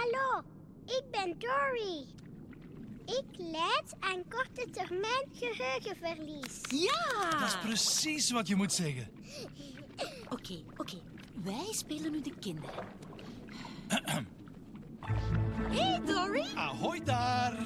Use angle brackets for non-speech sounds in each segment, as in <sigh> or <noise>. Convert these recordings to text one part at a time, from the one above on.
Hallo, ik ben Dory. Ik leid aan korte termijn geheugenverlies. Ja! Dat is precies wat je moet zeggen. <laughs> Oké, oké. Wij spelen nu de kinderen. <clears throat> hey, Dory. Ahoy daar.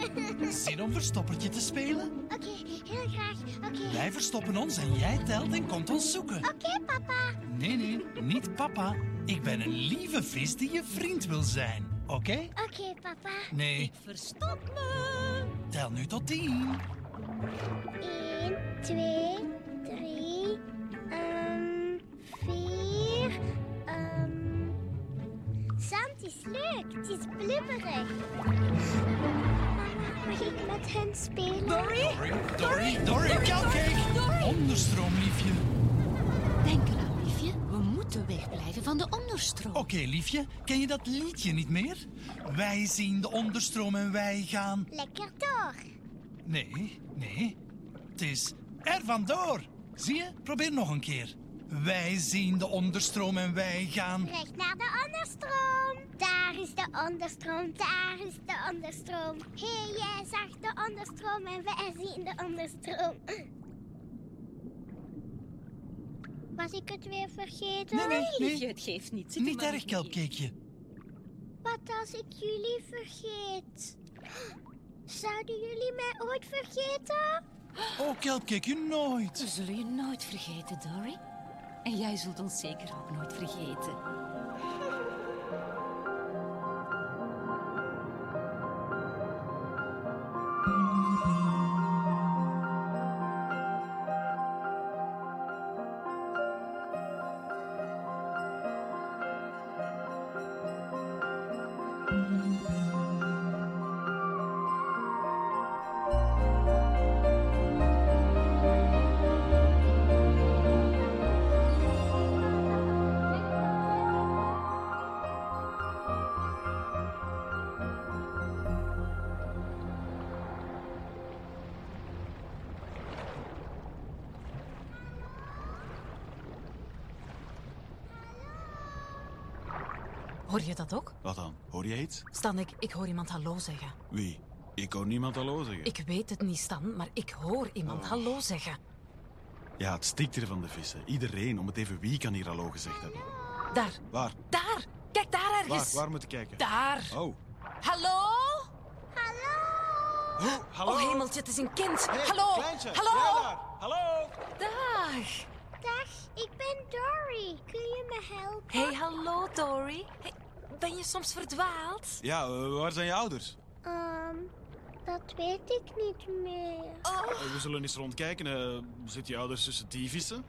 <laughs> Zin om verstoppertje te spelen? Oké, heel graag. Oké. Wij verstoppen ons en jij telt en komt ons zoeken. Oké, papa. Nee, nee, niet papa. Ik ben een lieve vis die je vriend wil zijn. Oké? Oké, papa. Nee, Verstop me. tel nu tot tien. 1, 2, 3, um, 4. Um... Zand is leuk, het is blubberig. Mama, mag ik met hen spelen? Dory? Dory, Dory, Dory. Dory. Onderstroom, liefje. Denk eraan, liefje. We moeten wegblijven van de onderstroom. Oké, liefje, ken je dat liedje niet meer? Wij zien de onderstroom en wij gaan... Lekker door. Nee, nee. Het is er vandoor. Zie je? Probeer nog een keer. Wij zien de onderstroom en wij gaan... Recht naar de onderstroom. Daar is de onderstroom, daar is de onderstroom. Hé, hey, jij zag de onderstroom en wij zien de onderstroom. <laughs> Was ik het weer vergeten? Nee, nee, nee. Liefje, het geeft niet. Zit Niet erg, kelpcakeje. Wat als ik jullie vergeet? Zouden jullie mij ooit vergeten? Oh, kelpcakeje, We nooit. zullen je nooit vergeten, Dory. En jij zult ons zeker ook nooit vergeten. <laughs> Hoor je dat ook? Wat dan? Hoor je iets? Stan, ik, ik hoor iemand hallo zeggen. Wie? Ik hoor niemand hallo zeggen. Ik weet het niet, Stan, maar ik hoor iemand hallo zeggen. Ja, het stikt hier van de vissen. Iedereen, om het even wie kan hier hallo gezegd hebben. Daar, Waar? daar! Kijk daar Waar? ergens! Waar moet ik kijken? Daar! Oh. Hallo? Oh, hallo? Oh hemeltje, het is een kind. Hey, Hallo? Kleintje, Hallo? jij daar? Hallo? Dag! Dag, ik ben Dory. Kun je me helpen? Hey, hallo Dory. Hey, ben je soms verdwaald? Ja, eh, waar zijn je ouders? Ehm, dat weet ik niet meer. Oh, Eh, we zullen eens rondkijken. eh zit je ouders tussen die vissen?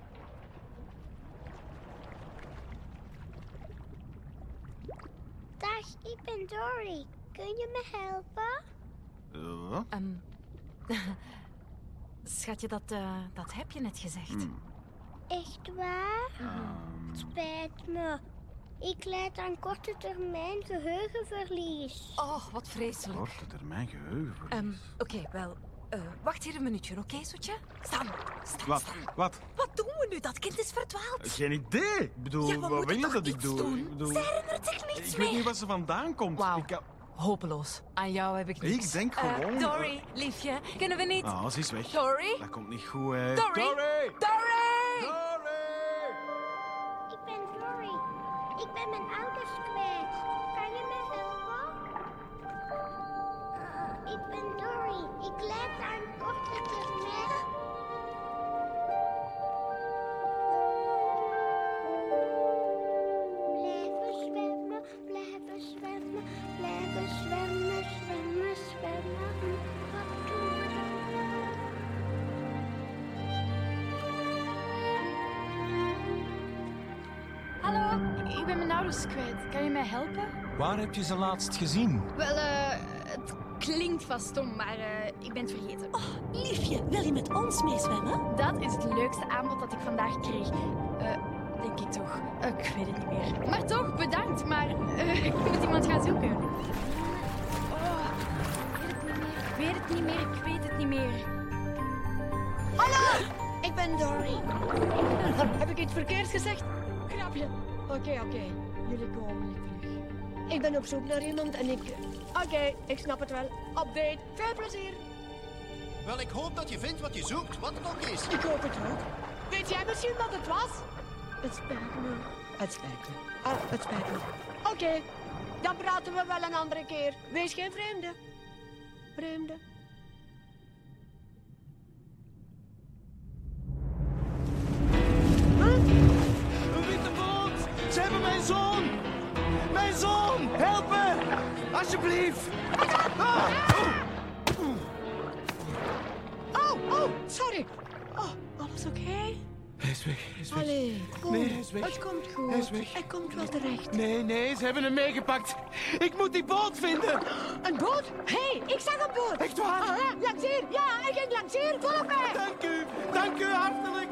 Dag, ik ben Dory. Kun je me helpen? Eh, wat? Ehm, <laughs> schatje, dat, eh, dat heb je net gezegd. Echt waar? Ehm, Spijt me. Ik leid aan korte termijn geheugenverlies. Oh, wat vreselijk. korte termijn geheugen. Ehm, Oké, wel. eh, wacht hier een minuutje, oké, Soetje? Stan, Stan, Wat? Wat? Wat doen we nu? Dat kind is verdwaald. Geen idee. Ik bedoel, Ja, we wat moeten wil je toch dat ik iets doe? doen? Ik, bedoel, Zij herinnert zich niets ik meer. weet niet waar ze vandaan komt. Wauw. Ik, kan- Hopeloos. Aan jou heb ik niks. Ik denk Eh, gewoon- Dory, liefje, kunnen we niet... Ah, ze is weg. Dory? Dat komt niet goed, hè. Dory! Dory! Ik ben mijn ouders kwijt. Kan je me helpen? Eh, ik ben Dory. Ik leid aan korte termijn. Ouders kwijt. Kan je mij helpen? Waar heb je ze laatst gezien? Wel, eh, het klinkt vast stom, maar eh, ik ben het vergeten. Oh, liefje, wil je met ons meezwemmen? Dat is het leukste aanbod dat ik vandaag kreeg. Eh, denk ik toch. Ik weet het niet meer. Maar toch, bedankt. Maar eh, ik moet iemand gaan zoeken. Oh, ik weet het niet meer. Ik weet het niet meer. Ik weet het niet meer. Hallo, ik ben Dory. <laughs> Heb ik iets verkeerds gezegd? Grapje. Oké, oké. Jullie komen niet terug. Ik ben op zoek naar iemand en ik... Oké, ik snap het wel. Update. Veel plezier. Wel, ik hoop dat je vindt wat je zoekt, wat het ook is. Ik hoop het ook. Weet jij misschien wat het was? Het spijt me. Het spijt me. Oh, het spijt me. Oké, dan praten we wel een andere keer. Wees geen vreemde. Vreemde. Een witte boot! Ze hebben mijn zoon! Mijn zoon! Help me! Alsjeblieft! Ah! Oh, oh, sorry. Oh, alles oké? Hij is weg, hij is weg. Allee, goed. Nee, hij is weg. Het komt goed. Hij is weg. Hij komt wel terecht. Nee, nee, ze hebben hem meegepakt. Ik moet die boot vinden. Een boot? Hé, hey, ik zag een boot. Echt waar? Langs hier. Ja, ik ging langs hier. Volg mij. Dank u, dank u hartelijk.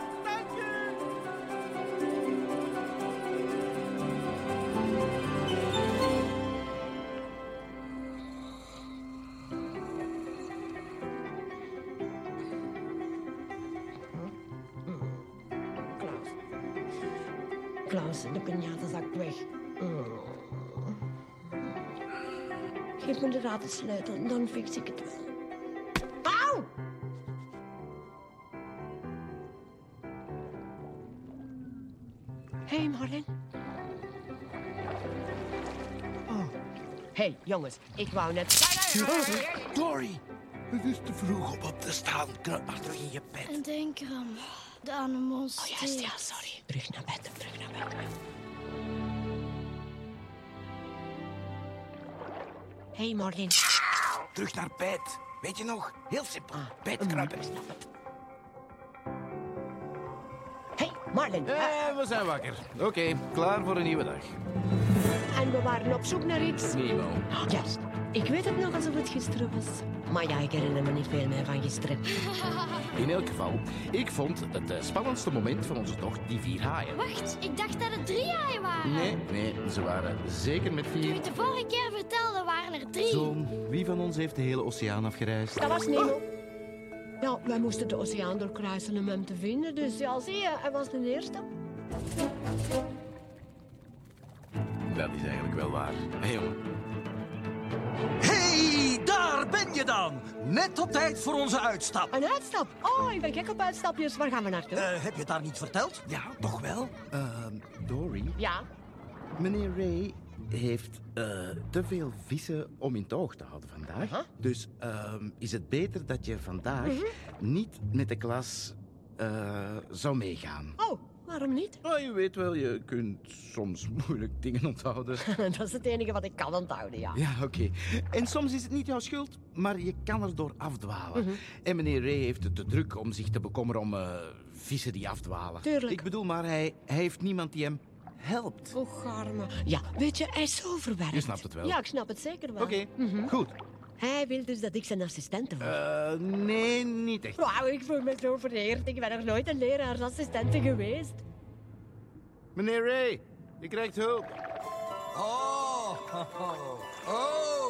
Geef me de ratensleutel, dan fix ik het wel. Auw! Hé, hey, Marlin. Oh. Hé, hey, jongens, ik wou net... Dory, het is te vroeg om op te staan. Kruip maar terug in je bed. En denk eraan, de animals. Oh, juist, ja, sorry. Terug naar bed, terug naar bed. Hé, hey, Marlin. Terug naar bed. Weet je nog? Heel simpel. Bed Mm, kruipen. ik snap het. Hé, hey, Marlin. eh, Eh, we zijn wakker. Oké, klaar voor een nieuwe dag. en we waren op zoek naar iets. Nemo. Juist. Ik weet het nog alsof het gisteren was. Maar ja, ik herinner me niet veel meer van gisteren. <laughs> In elk geval, ik vond het eh, spannendste moment van onze tocht die vier haaien. Wacht, ik dacht dat het drie haaien waren. Nee, nee, ze waren zeker met Toen je vier. het de vorige keer vertelde, waren er drie. Zo, wie van ons heeft de hele oceaan afgereisd? Dat was Nemo. Ja, wij moesten de oceaan doorkruisen om hem te vinden. Dus ja, zie je, hij was de eerste. Dat is eigenlijk wel waar. Hé jongen, hey, daar ben je dan. Net op tijd voor onze uitstap. Een uitstap. Oh, ik ben gek op uitstapjes. Waar gaan we naartoe? Eh, heb je het daar niet verteld? Ja, toch wel? Ehm, Dory, Ja. meneer Ray heeft eh, te veel vissen om in toog te houden vandaag. Aha. Dus ehm, is het beter dat je vandaag niet met de klas eh, zou meegaan. Oh, waarom niet? Oh, je weet wel, je kunt soms moeilijk dingen onthouden. <laughs> dat is het enige wat ik kan onthouden, ja. Ja, oké. En soms is het niet jouw schuld, maar je kan erdoor afdwalen. Mhm. En meneer Ray heeft het te druk om zich te bekommeren om eh, vissen die afdwalen. Tuurlijk. Ik bedoel maar, hij, hij heeft niemand die hem helpt. Och, arme. Ja, weet je, hij is zo verwerkt. Je snapt het wel. Ja, ik snap het zeker wel. Oké, Mhm. goed. Hij wil dus dat ik zijn assistente word. Eh, nee, niet echt. Wauw, ik voel me zo vereerd. Ik ben nog nooit een leraarsassistente geweest. Meneer Ray, je krijgt hulp. Oh, <laughs>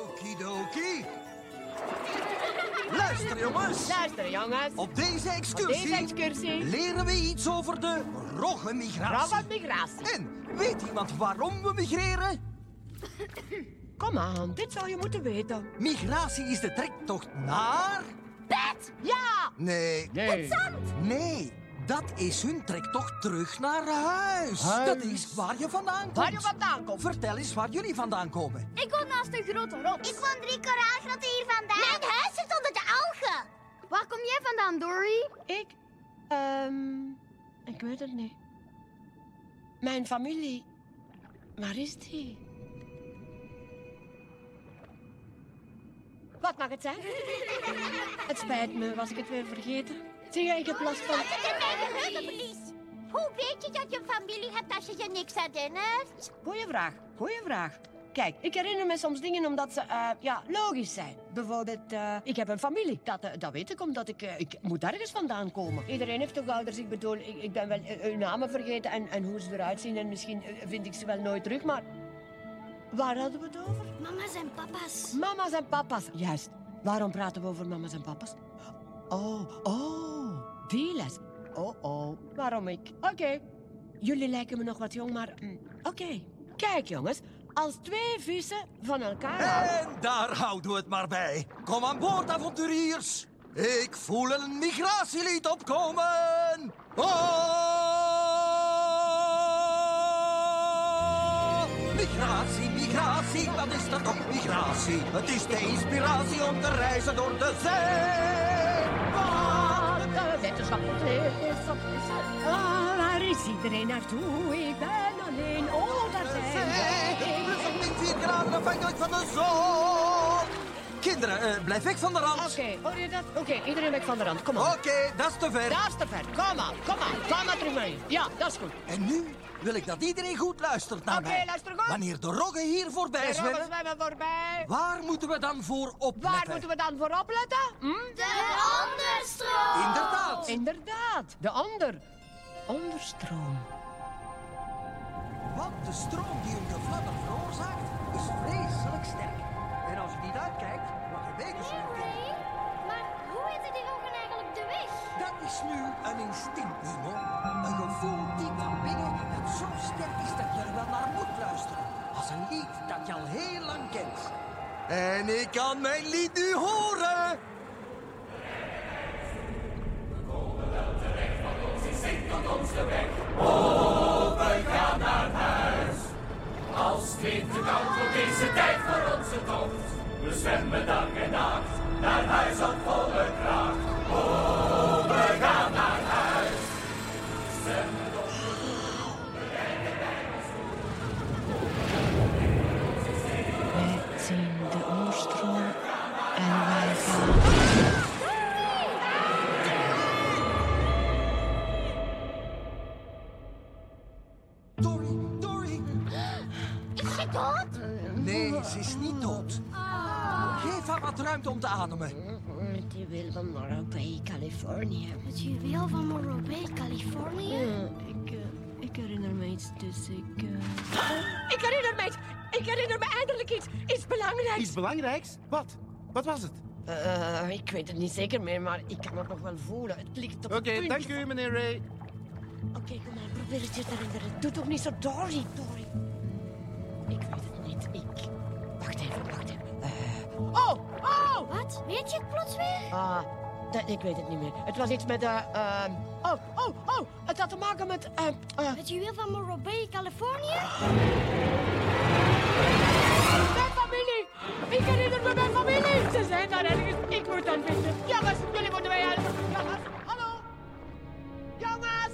okidoki. Luister, jongens. Luister, jongens. Op deze Op excursie deze excursie. leren we iets over de roggenmigratie. Roggenmigratie. En weet iemand waarom we migreren? <laughs> Kom aan, dit zou je moeten weten. Migratie is de trektocht naar... Ja! Nee. Nee. Nee, dat is hun trektocht terug naar huis. Huis. Dat is waar je vandaan komt. Waar je vandaan komt. Vertel eens waar jullie vandaan komen. Ik woon naast een grote rots. Ik woon drie koraalgrotten hier vandaan. Mijn huis zit onder de algen. Waar kom jij vandaan, Dory? Ik? Ehm, ik weet het niet. Mijn familie. Waar is die? Wat mag het zijn? <laughs> het spijt me, was ik het weer vergeten? Zie je, ik heb last van... Het in mijn geheugen verlies. Hoe weet je dat je familie hebt als je je niks herinnert? Goeie vraag, goeie vraag. Kijk, ik herinner me soms dingen omdat ze, eh, ja, logisch zijn. Bijvoorbeeld, eh, ik heb een familie. Dat, eh, dat weet ik omdat ik, ik moet ergens vandaan komen. Iedereen heeft toch ouders. Ik bedoel, ik, ik ben wel hun namen vergeten en, en hoe ze eruit zien. En misschien vind ik ze wel nooit terug, maar... Waar hadden we het over? Mama's en papa's. Mama's en papa's. Juist. Waarom praten we over mama's en papa's? Oh, oh, die les. Oh, oh. Waarom ik? Oké. Jullie lijken me nog wat jong, maar... mm, Oké. Kijk, jongens. als twee vissen van elkaar. En daar houden we het maar bij. Kom aan boord, avonturiers. Ik voel een migratielied opkomen. Oh! Migratie, migratie, wat is dat toch migratie? Het is de inspiratie om te reizen door de zee. De wetenschap ontleert is de. Ah, waar is iedereen naartoe? Ik ben alleen. Oh, daar zijn wij. Dus op min 4 graden afhankelijk van de zon. Kinderen, eh, blijf weg van de rand. Oké, hoor je dat? Oké, iedereen weg van de rand. Kom Oké, op. dat is te ver. Daar is te ver. Kom aan, kom aan. Ga maar terug mee. Ja, dat is goed. En nu wil ik dat iedereen goed luistert naar Oké, mij. luister goed. Wanneer de roggen hier voorbij zwemmen voorbij. waar moeten we dan voor opletten? Waar moeten we dan voor opletten? Hm? De onderstroom. Inderdaad. Inderdaad, de ander. Onderstroom. Want de stroom die hem de veroorzaakt, is vreselijk sterk. En als je niet uitkijkt, Henry, maar hoe weten die roggen eigenlijk de weg? Dat is nu een instinct, Nemo. Een gevoel diep van binnen dat zo sterk is dat je er wel naar moet luisteren. Als een lied dat je al heel lang kent. En ik kan mijn lied nu horen. Iets belangrijks? Wat? Wat was het? Eh, ik weet het niet zeker meer, maar ik kan het nog wel voelen. Het ligt op Oké, dank u, meneer Ray. Oké, kom maar, probeer het je te herinneren. Doe toch niet zo, Dory, Dory. Ik weet het niet. Ik... Wacht even, wacht even. Eh, Oh, oh! Wat? Weet je het plots weer? Ah, dat, ik weet het niet meer. Het was iets met... eh ehm, oh, oh, oh! Het had te maken met... eh, eh, Het juweel van Morro Bay, Californië? Ik herinner me mijn familie! Ze zijn daar ergens. Ik moet hen vinden. Jongens, jullie moeten mij helpen. Jongens, hallo? Jongens!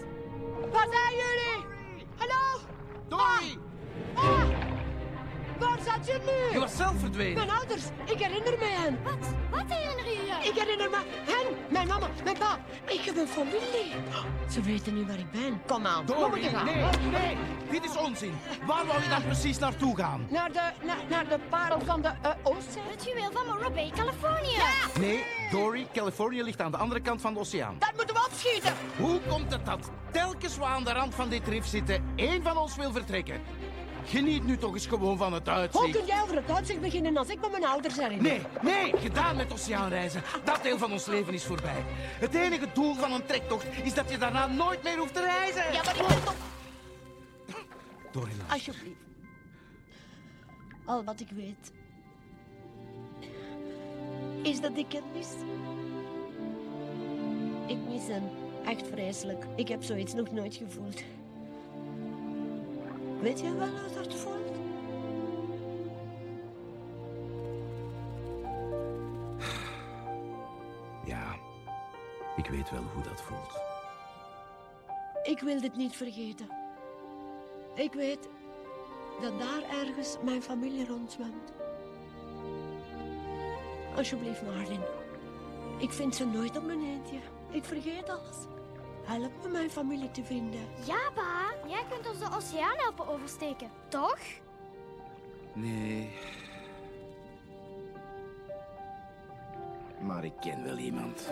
Waar zijn jullie? Hallo? Dory! Ah! Waar zat je nu? Je was zelf verdwenen. Mijn ouders, ik herinner me hen. Wat? Wat herinner je je? Ik herinner me hen, mijn mama, mijn pa. Ik heb een familie. Ze weten nu waar ik ben. Kom aan, we Dory, moeten gaan. nee, nee. Dit is onzin. Waar wou je dan precies naartoe gaan? Naar de, naar, naar de parel van de uh, Oostzee. Het juweel van Morro Bay, Californië. Nee, Dory, Californië ligt aan de andere kant van de oceaan. Dat moeten we opschieten. Hoe komt het dat telkens we aan de rand van dit rif zitten, één van ons wil vertrekken? Geniet nu toch eens gewoon van het Hoe uitzicht. kun jij over het uitzicht beginnen als ik met mijn ouders herinner? Nee, nee, gedaan met oceaanreizen. Dat deel van ons leven is voorbij. Het enige doel van een trektocht is dat je daarna nooit meer hoeft te reizen. Ja, maar ik ben toch... Dory. Alsjeblieft. Al wat ik weet... is dat ik het mis. Ik mis hem. Echt vreselijk. Ik heb zoiets nog nooit gevoeld. Weet jij wel hoe dat voelt? <sighs> Ja, ik weet wel hoe dat voelt. Ik wil dit niet vergeten. Ik weet dat daar ergens mijn familie rondzwemt. Alsjeblieft, Marlin. Ik vind ze nooit op mijn eentje. Ik vergeet alles. Help me mijn familie te vinden. Ja, pa. Jij kunt ons de oceaan helpen oversteken, toch? Nee. Maar ik ken wel iemand.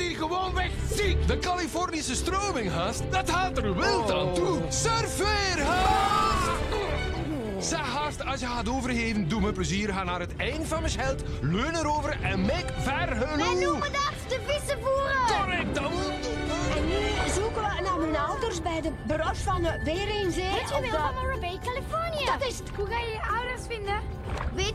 Hier gewoon weg ziek. De Californische stroming, haast. Dat haalt er wild aan toe. Surfeer, haast! Zeg, haast, als je gaat overgeven, doe me plezier. Ga naar het eind van mijn schild, leun erover en make vergeloof. Wij noemen dat de vissen voeren. Correct, dan. En nu zoeken we naar mijn ouders bij de bros van de Beringzee. Het de- van Morro Bay, Californië. Dat is het. Hoe ga je je ouders vinden?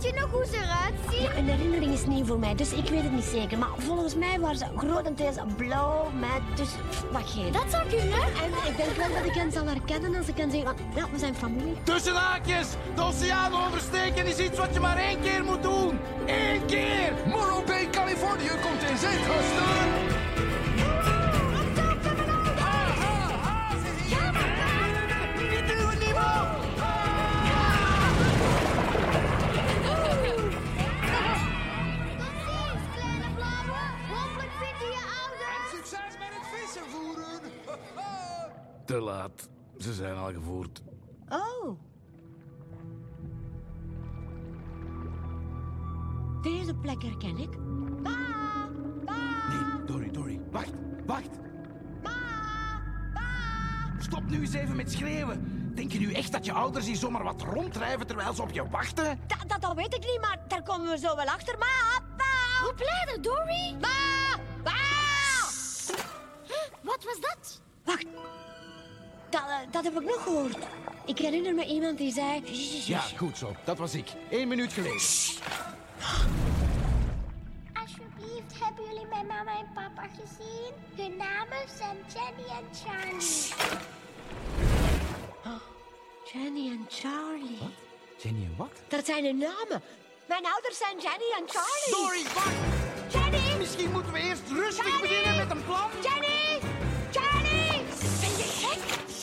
Weet je nog hoe ze eruit zien? Ja, een herinnering is nieuw voor mij, dus ik weet het niet zeker. Maar volgens mij waren ze grotendeels blauw met dus wat geel. Dat zou kunnen. En ik denk wel dat ik hen zal herkennen als ik hen zeg, van, ja, we zijn familie. Tussen haakjes, de oceaan oversteken is iets wat je maar één keer moet doen. Eén keer. Morro Bay, Californië komt in zicht, gasten. Te laat. Ze zijn al gevoerd. Oh. Deze plek herken ik. Ba, ba, Nee, Dory, Dory. Wacht, wacht. ba, ba. Stop nu eens even met schreeuwen. Denk je nu echt dat je ouders hier zomaar wat ronddrijven terwijl ze op je wachten? Dat, dat, dat weet ik niet, maar daar komen we zo wel achter. Ma, ba, Roep leider, Dory. ba, ba. Wat was dat? Wacht. Dat, eh, dat heb ik nog gehoord. Ik herinner me iemand die zei... Ja, goed zo. Dat was ik. Eén minuut geleden. Alsjeblieft, hebben jullie mijn mama en papa gezien? Hun namen zijn Jenny en Charlie. Jenny en Charlie. Jenny en wat? Dat zijn hun namen. Mijn ouders zijn Jenny en Charlie. Dory, wacht. Jenny! Misschien moeten we eerst rustig Jenny! beginnen met een plan. Jenny!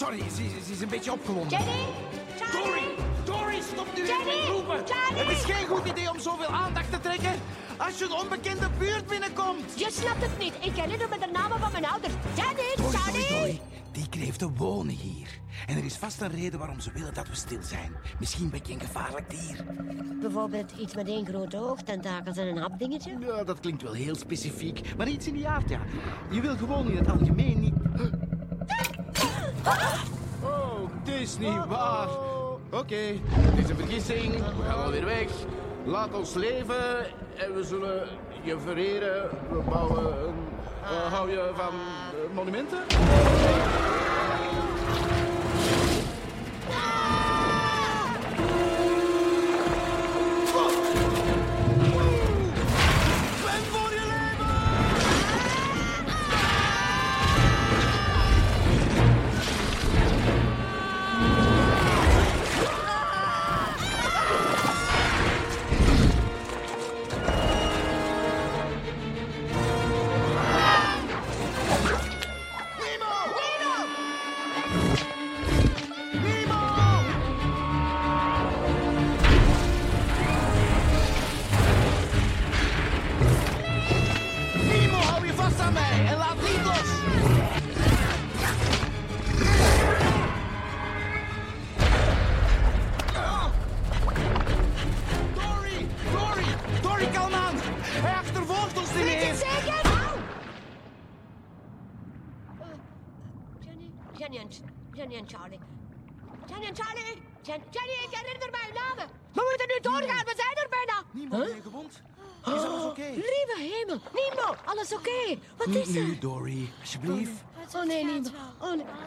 Sorry, ze, is een beetje opgewonden. Jenny! Dory, Charlie! Dory, stop nu Jenny! met roepen. Charlie! Het is geen goed idee om zoveel aandacht te trekken als je een onbekende buurt binnenkomt. Je snapt het niet. Ik herinner me de namen van mijn ouders. Jenny! Dory, Charlie! Dory, Dory. Die kreeften wonen hier. En er is vast een reden waarom ze willen dat we stil zijn. Misschien ben je een gevaarlijk dier. Bijvoorbeeld iets met één grote oog, tentakels en een hapdingetje. Ja, dat klinkt wel heel specifiek. Maar iets in die aard, ja. Je wil gewoon in het algemeen niet... Oh, het is niet waar. Oké, het is een vergissing. We gaan alweer weg. Laat ons leven en we zullen je vereren. We bouwen een... eh, hou je van eh, monumenten?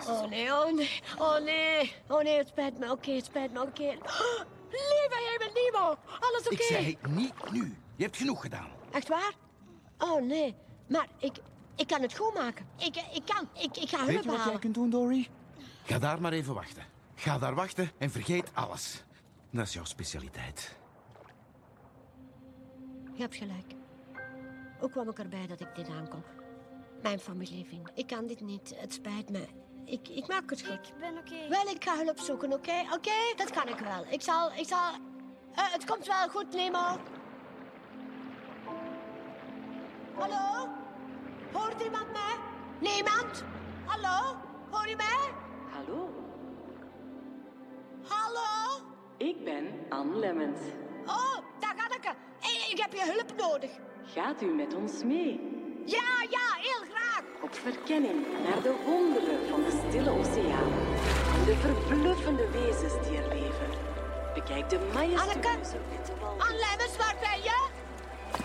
Oh nee, oh nee, oh nee. Oh nee, het spijt me. Oké, het spijt me. Oké. <gasps> Lieve hemel, Nemo. Alles oké? Ik zei niet nu. Je hebt genoeg gedaan. Echt waar? Oh nee, maar ik, ik kan het goed maken. Ik, ik kan, ik, ik ga hulp Weet je wat jij kunt doen, Dory? Ga daar maar even wachten. Ga daar wachten en vergeet alles. Dat is jouw specialiteit. Je hebt gelijk. Ook kwam ik erbij dat ik dit aankom. Mijn familie vinden. Ik kan dit niet. Het spijt me. Ik, ik maak het goed. Ik ben oké. Wel, ik ga hulp zoeken, oké? Oké, dat kan ik wel. Ik zal, ik zal... Eh, het komt wel goed, Nemo. Hallo? Hoort iemand mij? Niemand? Hallo? Hoor je mij? Hallo, Hallo? ik ben Anne Lemmens. Oh, daar ga ik. Ik, ik heb je hulp nodig. Gaat u met ons mee? Ja, ja, heel met verkenning naar de wonderen van de stille oceaan en de verbluffende wezens die er leven. Bekijk de majestueuze witte walvis. Anne Lemmens, waar ben je?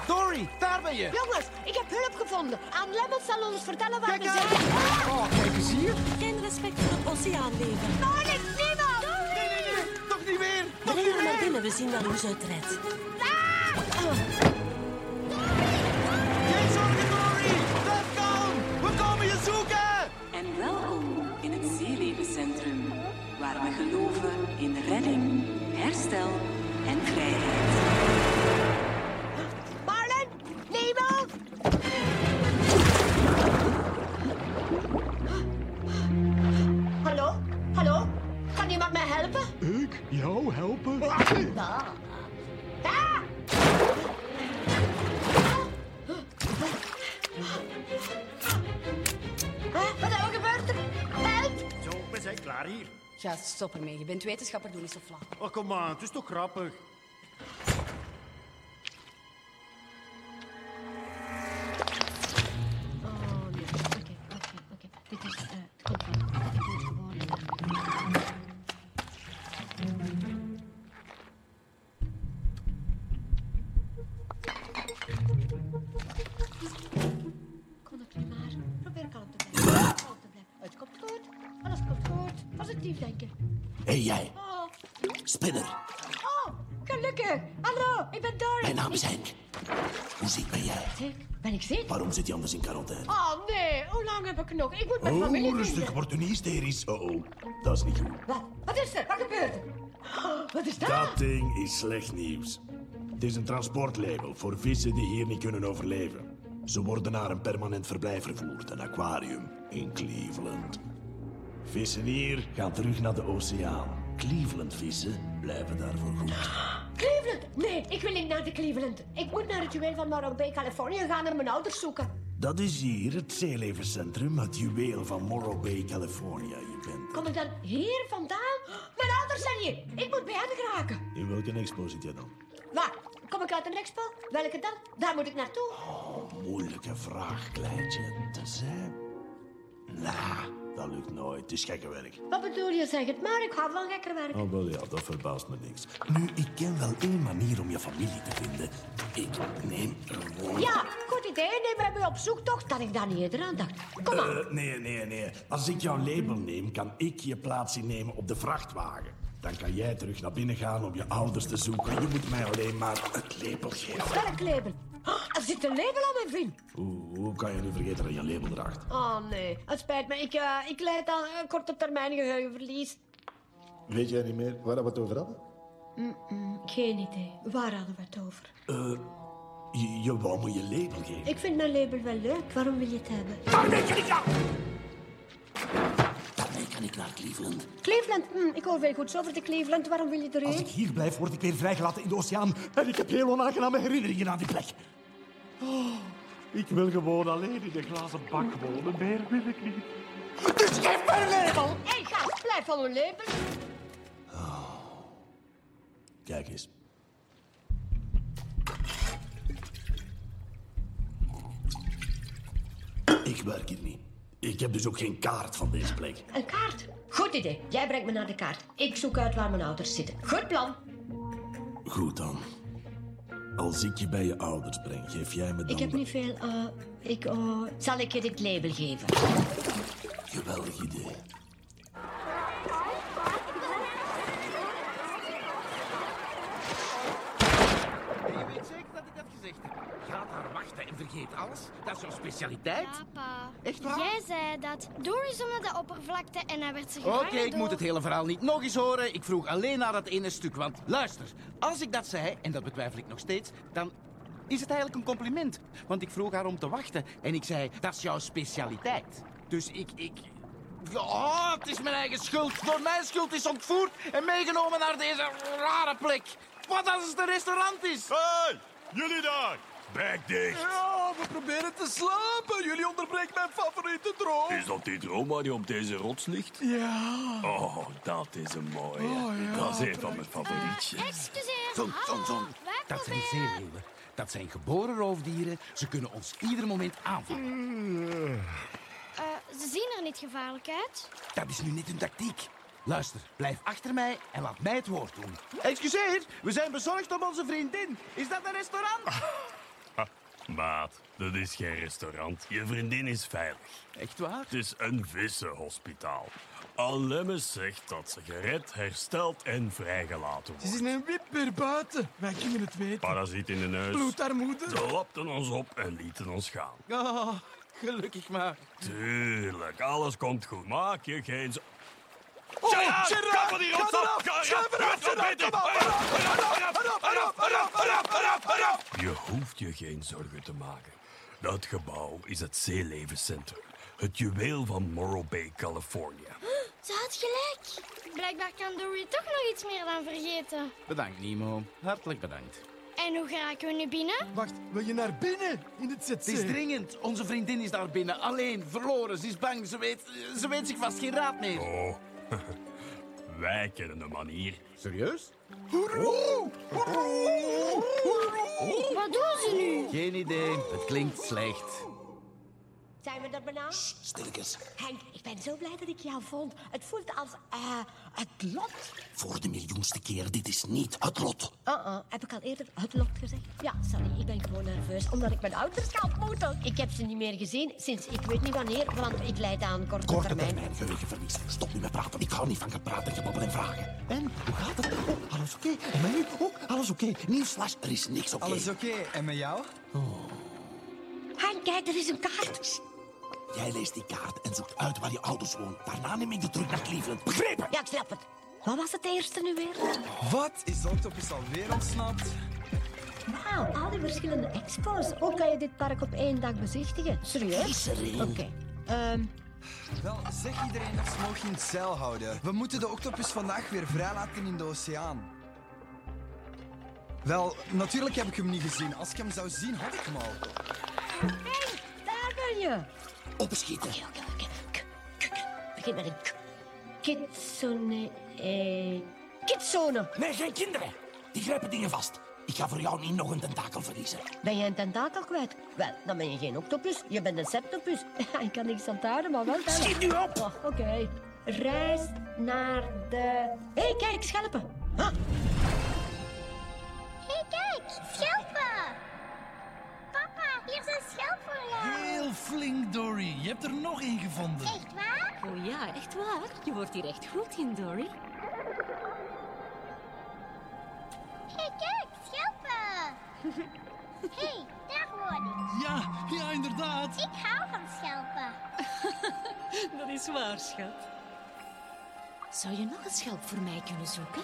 Dory, daar ben je. Jongens, ik heb hulp gevonden. Anne Lemmens zal ons vertellen waar Kijk we uit. zijn. Ah! Oh, kijk eens hier. Geen respect voor het oceaanleven. Oh, nee, niemand! Nee, nee, nee. Toch niet weer. Toch Breng niet haar naar binnen, we zien wel hoe ze het redt. Geen welkom in het Zeelevencentrum, waar we geloven in redding, herstel en vrijheid. Stop ermee. Je bent wetenschapper, doe niet zo flauw. Oh, kom het is toch grappig. Anders in quarantaine? Oh nee, hoe lang heb ik nog? Ik moet mijn familie Oh, rustig, vinden. word u niet hysterisch. Oh, oh, dat is niet goed. Wat? Wat is er? Wat gebeurt er? Oh, <gasps> wat is dat? Dat ding is slecht nieuws. Het is een transportlabel voor vissen die hier niet kunnen overleven. Ze worden naar een permanent verblijf vervoerd, een aquarium in Cleveland. Vissen hier gaan terug naar de oceaan. Cleveland-vissen blijven daarvoor goed. <gasps> Cleveland! Nee, ik wil niet naar de Cleveland. Ik moet naar het juweel van Morro Bay, Californië en gaan naar mijn ouders zoeken. Dat is hier het zeelevencentrum, het juweel van Morro Bay, California. Je bent Kom ik dan hier vandaan? Mijn ouders zijn hier. Ik moet bij hen geraken. in welke expo zit jij dan? Waar? Kom ik uit een expo? Welke dan? Daar moet ik naartoe. Moeilijke vraag, kleintje. Te zijn. Nou, dat lukt nooit. Het is gekke werk. Wat bedoel je, zeg het maar. Ik hou van gekker werk. Oh, wel ja, dat verbaast me niks. Nu, ik ken wel één manier om je familie te vinden. Ik neem gewoon... Ja, goed idee. Neem mij mee op zoektocht dat ik daar niet eerder aan dacht. Kom aan. Eh, nee, nee, nee. Als ik jouw label neem, kan ik je plaats innemen op de vrachtwagen. Dan kan jij terug naar binnen gaan om je ouders te zoeken. Je moet mij alleen maar het label geven. Welk label? Oh, er zit een label aan mijn vin. Hoe, hoe kan je nu vergeten dat je een label draagt? Oh nee, het spijt me. Ik, eh, ik leid aan een korte termijn geheugenverlies. Weet jij niet meer waar we het over hadden? Mm-mm, geen idee. Waar hadden we het over? Eh, je, je wou me je label geven. Ik vind mijn label wel leuk. Waarom wil je het hebben? Daarmee kan ik, Daarmee kan ik naar Cleveland. Cleveland? Hm, ik hoor veel goeds over de Cleveland. Waarom wil je erheen? Als ik hier blijf, word ik weer vrijgelaten in de oceaan. En ik heb heel onaangename herinneringen aan die plek. Oh, ik wil gewoon alleen in de glazen bak wonen. Meer wil ik niet. Dus geef mij een label! Hé, gast, blijf van mijn label. Kijk eens. Ik werk hier niet. Ik heb dus ook geen kaart van deze plek. Een kaart? Goed idee. Jij brengt me naar de kaart. Ik zoek uit waar mijn ouders zitten. Goed plan. Goed dan. Als ik je bij je ouders breng, geef jij me dan... Ik heb niet veel... eh, ik, eh, zal ik je dit label geven? Geweldig idee. Je weet zeker dat ik dat gezegd heb. Ga daar wachten en vergeet alles. Dat is jouw specialiteit. Papa, Echt waar? jij zei dat zwom naar de oppervlakte en hij werd ze Oké, gevangen ik door- moet het hele verhaal niet nog eens horen. Ik vroeg alleen naar dat ene stuk. Want luister, als ik dat zei, en dat betwijfel ik nog steeds, dan is het eigenlijk een compliment. Want ik vroeg haar om te wachten en ik zei, dat is jouw specialiteit. Dus ik, ik... Oh, het is mijn eigen schuld. Door mijn schuld is ontvoerd en meegenomen naar deze rare plek. Wat als het een restaurant is? Hey, jullie daar! Bek dicht! Ja, we proberen te slapen. Jullie onderbreken mijn favoriete droom. Is dat die droom waar je op deze rots ligt? Ja. Oh, dat is een mooie. Oh, ja, dat is een van mijn favorietjes. Excuseer. Zon, zon, zon. Dat zijn zeeleeuwen. Dat zijn geboren roofdieren. Ze kunnen ons ieder moment aanvallen. ze zien er niet gevaarlijk uit. Dat is nu niet een tactiek. Luister, blijf achter mij en laat mij het woord doen. Excuseer, we zijn bezorgd om onze vriendin. Is dat een restaurant? <laughs> Maat, dat is geen restaurant. Je vriendin is veilig. Echt waar? Het is een vissenhospitaal. Allemmes zegt dat ze gered, hersteld en vrijgelaten wordt. Ze is een wipper buiten. Wij kunnen het weten. Parasiet in de neus. Bloedarmoede. Ze lapten ons op en lieten ons gaan. Oh, gelukkig maar. Tuurlijk, alles komt goed. Maak je geen. Oh, Gerard, van! Je hoeft je geen zorgen te maken. Dat gebouw is het zeelevencentrum. Het juweel van Morro Bay, Californië. Ze had gelijk. Blijkbaar kan Dory toch nog iets meer dan vergeten. Bedankt, Nemo. Hartelijk bedankt. En hoe geraken we nu binnen? Wacht, wil je naar binnen? In het ZC? Het is dringend. Onze vriendin is daar binnen. Alleen, verloren. Ze is bang. Ze weet, ze weet zich vast geen raad meer. Oh, <laughs> wij kennen een manier. Serieus? Wat doen ze nu? Geen idee. Het klinkt slecht. Zijn we er bijna? Stilletjes. Henk, ik ben zo blij dat ik jou vond. Het voelt als eh, het lot. Voor de miljoenste keer, dit is niet het lot. Uh-uh, heb ik al eerder het lot gezegd? Ja, sorry, ik ben gewoon nerveus omdat ik mijn ouders ga ontmoeten. Ik heb ze niet meer gezien sinds ik weet niet wanneer, want ik leid aan korte, Korte termijn. termijn geheugenverlies. Stop nu met praten. Ik hou niet van gepraat en gebabbel en vragen. En, hoe gaat het? Oh, alles oké? En met u? Ook alles oké? Nieuws slash, er is niks oké. Alles oké, en met jou? Henk, kijk, er is een kaart. Jij leest die kaart en zoekt uit waar je ouders wonen. Daarna neem ik de terug naar Cleveland. Begrepen? Ja, ik snap het. Wat was het eerste nu weer? Wat? Is de octopus alweer ontsnapt? Wauw, al die verschillende expos. Hoe kan je dit park op één dag bezichtigen? Serieus? Er. Oké. Ehm, Wel, zeg iedereen dat ze nog in het zeil houden. We moeten de octopus vandaag weer vrijlaten in de oceaan. Wel, natuurlijk heb ik hem niet gezien. Als ik hem zou zien, had ik hem al. hey, daar ben je. Opschieten. Oké, oké, oké. Begin met een k. Kitsune... Eh, kitsune. Nee, geen kinderen. Die grijpen dingen vast. Ik ga voor jou niet nog een tentakel verliezen. Ben jij een tentakel kwijt? Wel, dan ben je geen octopus. Je bent een septopus. <laughs> Ik kan niks aan het houden, maar wel tellen. Schiet nu op! Oh, Oké. Reis naar de... Hé, hey, kijk, schelpen. Huh? Hé, hey, kijk, schelpen. Hier is een schelp voor jou. Heel flink, Dory. Je hebt er nog één gevonden. Echt waar? Oh ja, echt waar. Je wordt hier echt goed in, Dory. Hé, hey, kijk, schelpen. Hé, <laughs> hey, daar woon ik. Ja, ja, inderdaad. Ik hou van schelpen. <laughs> Dat is waar, schat. Zou je nog een schelp voor mij kunnen zoeken?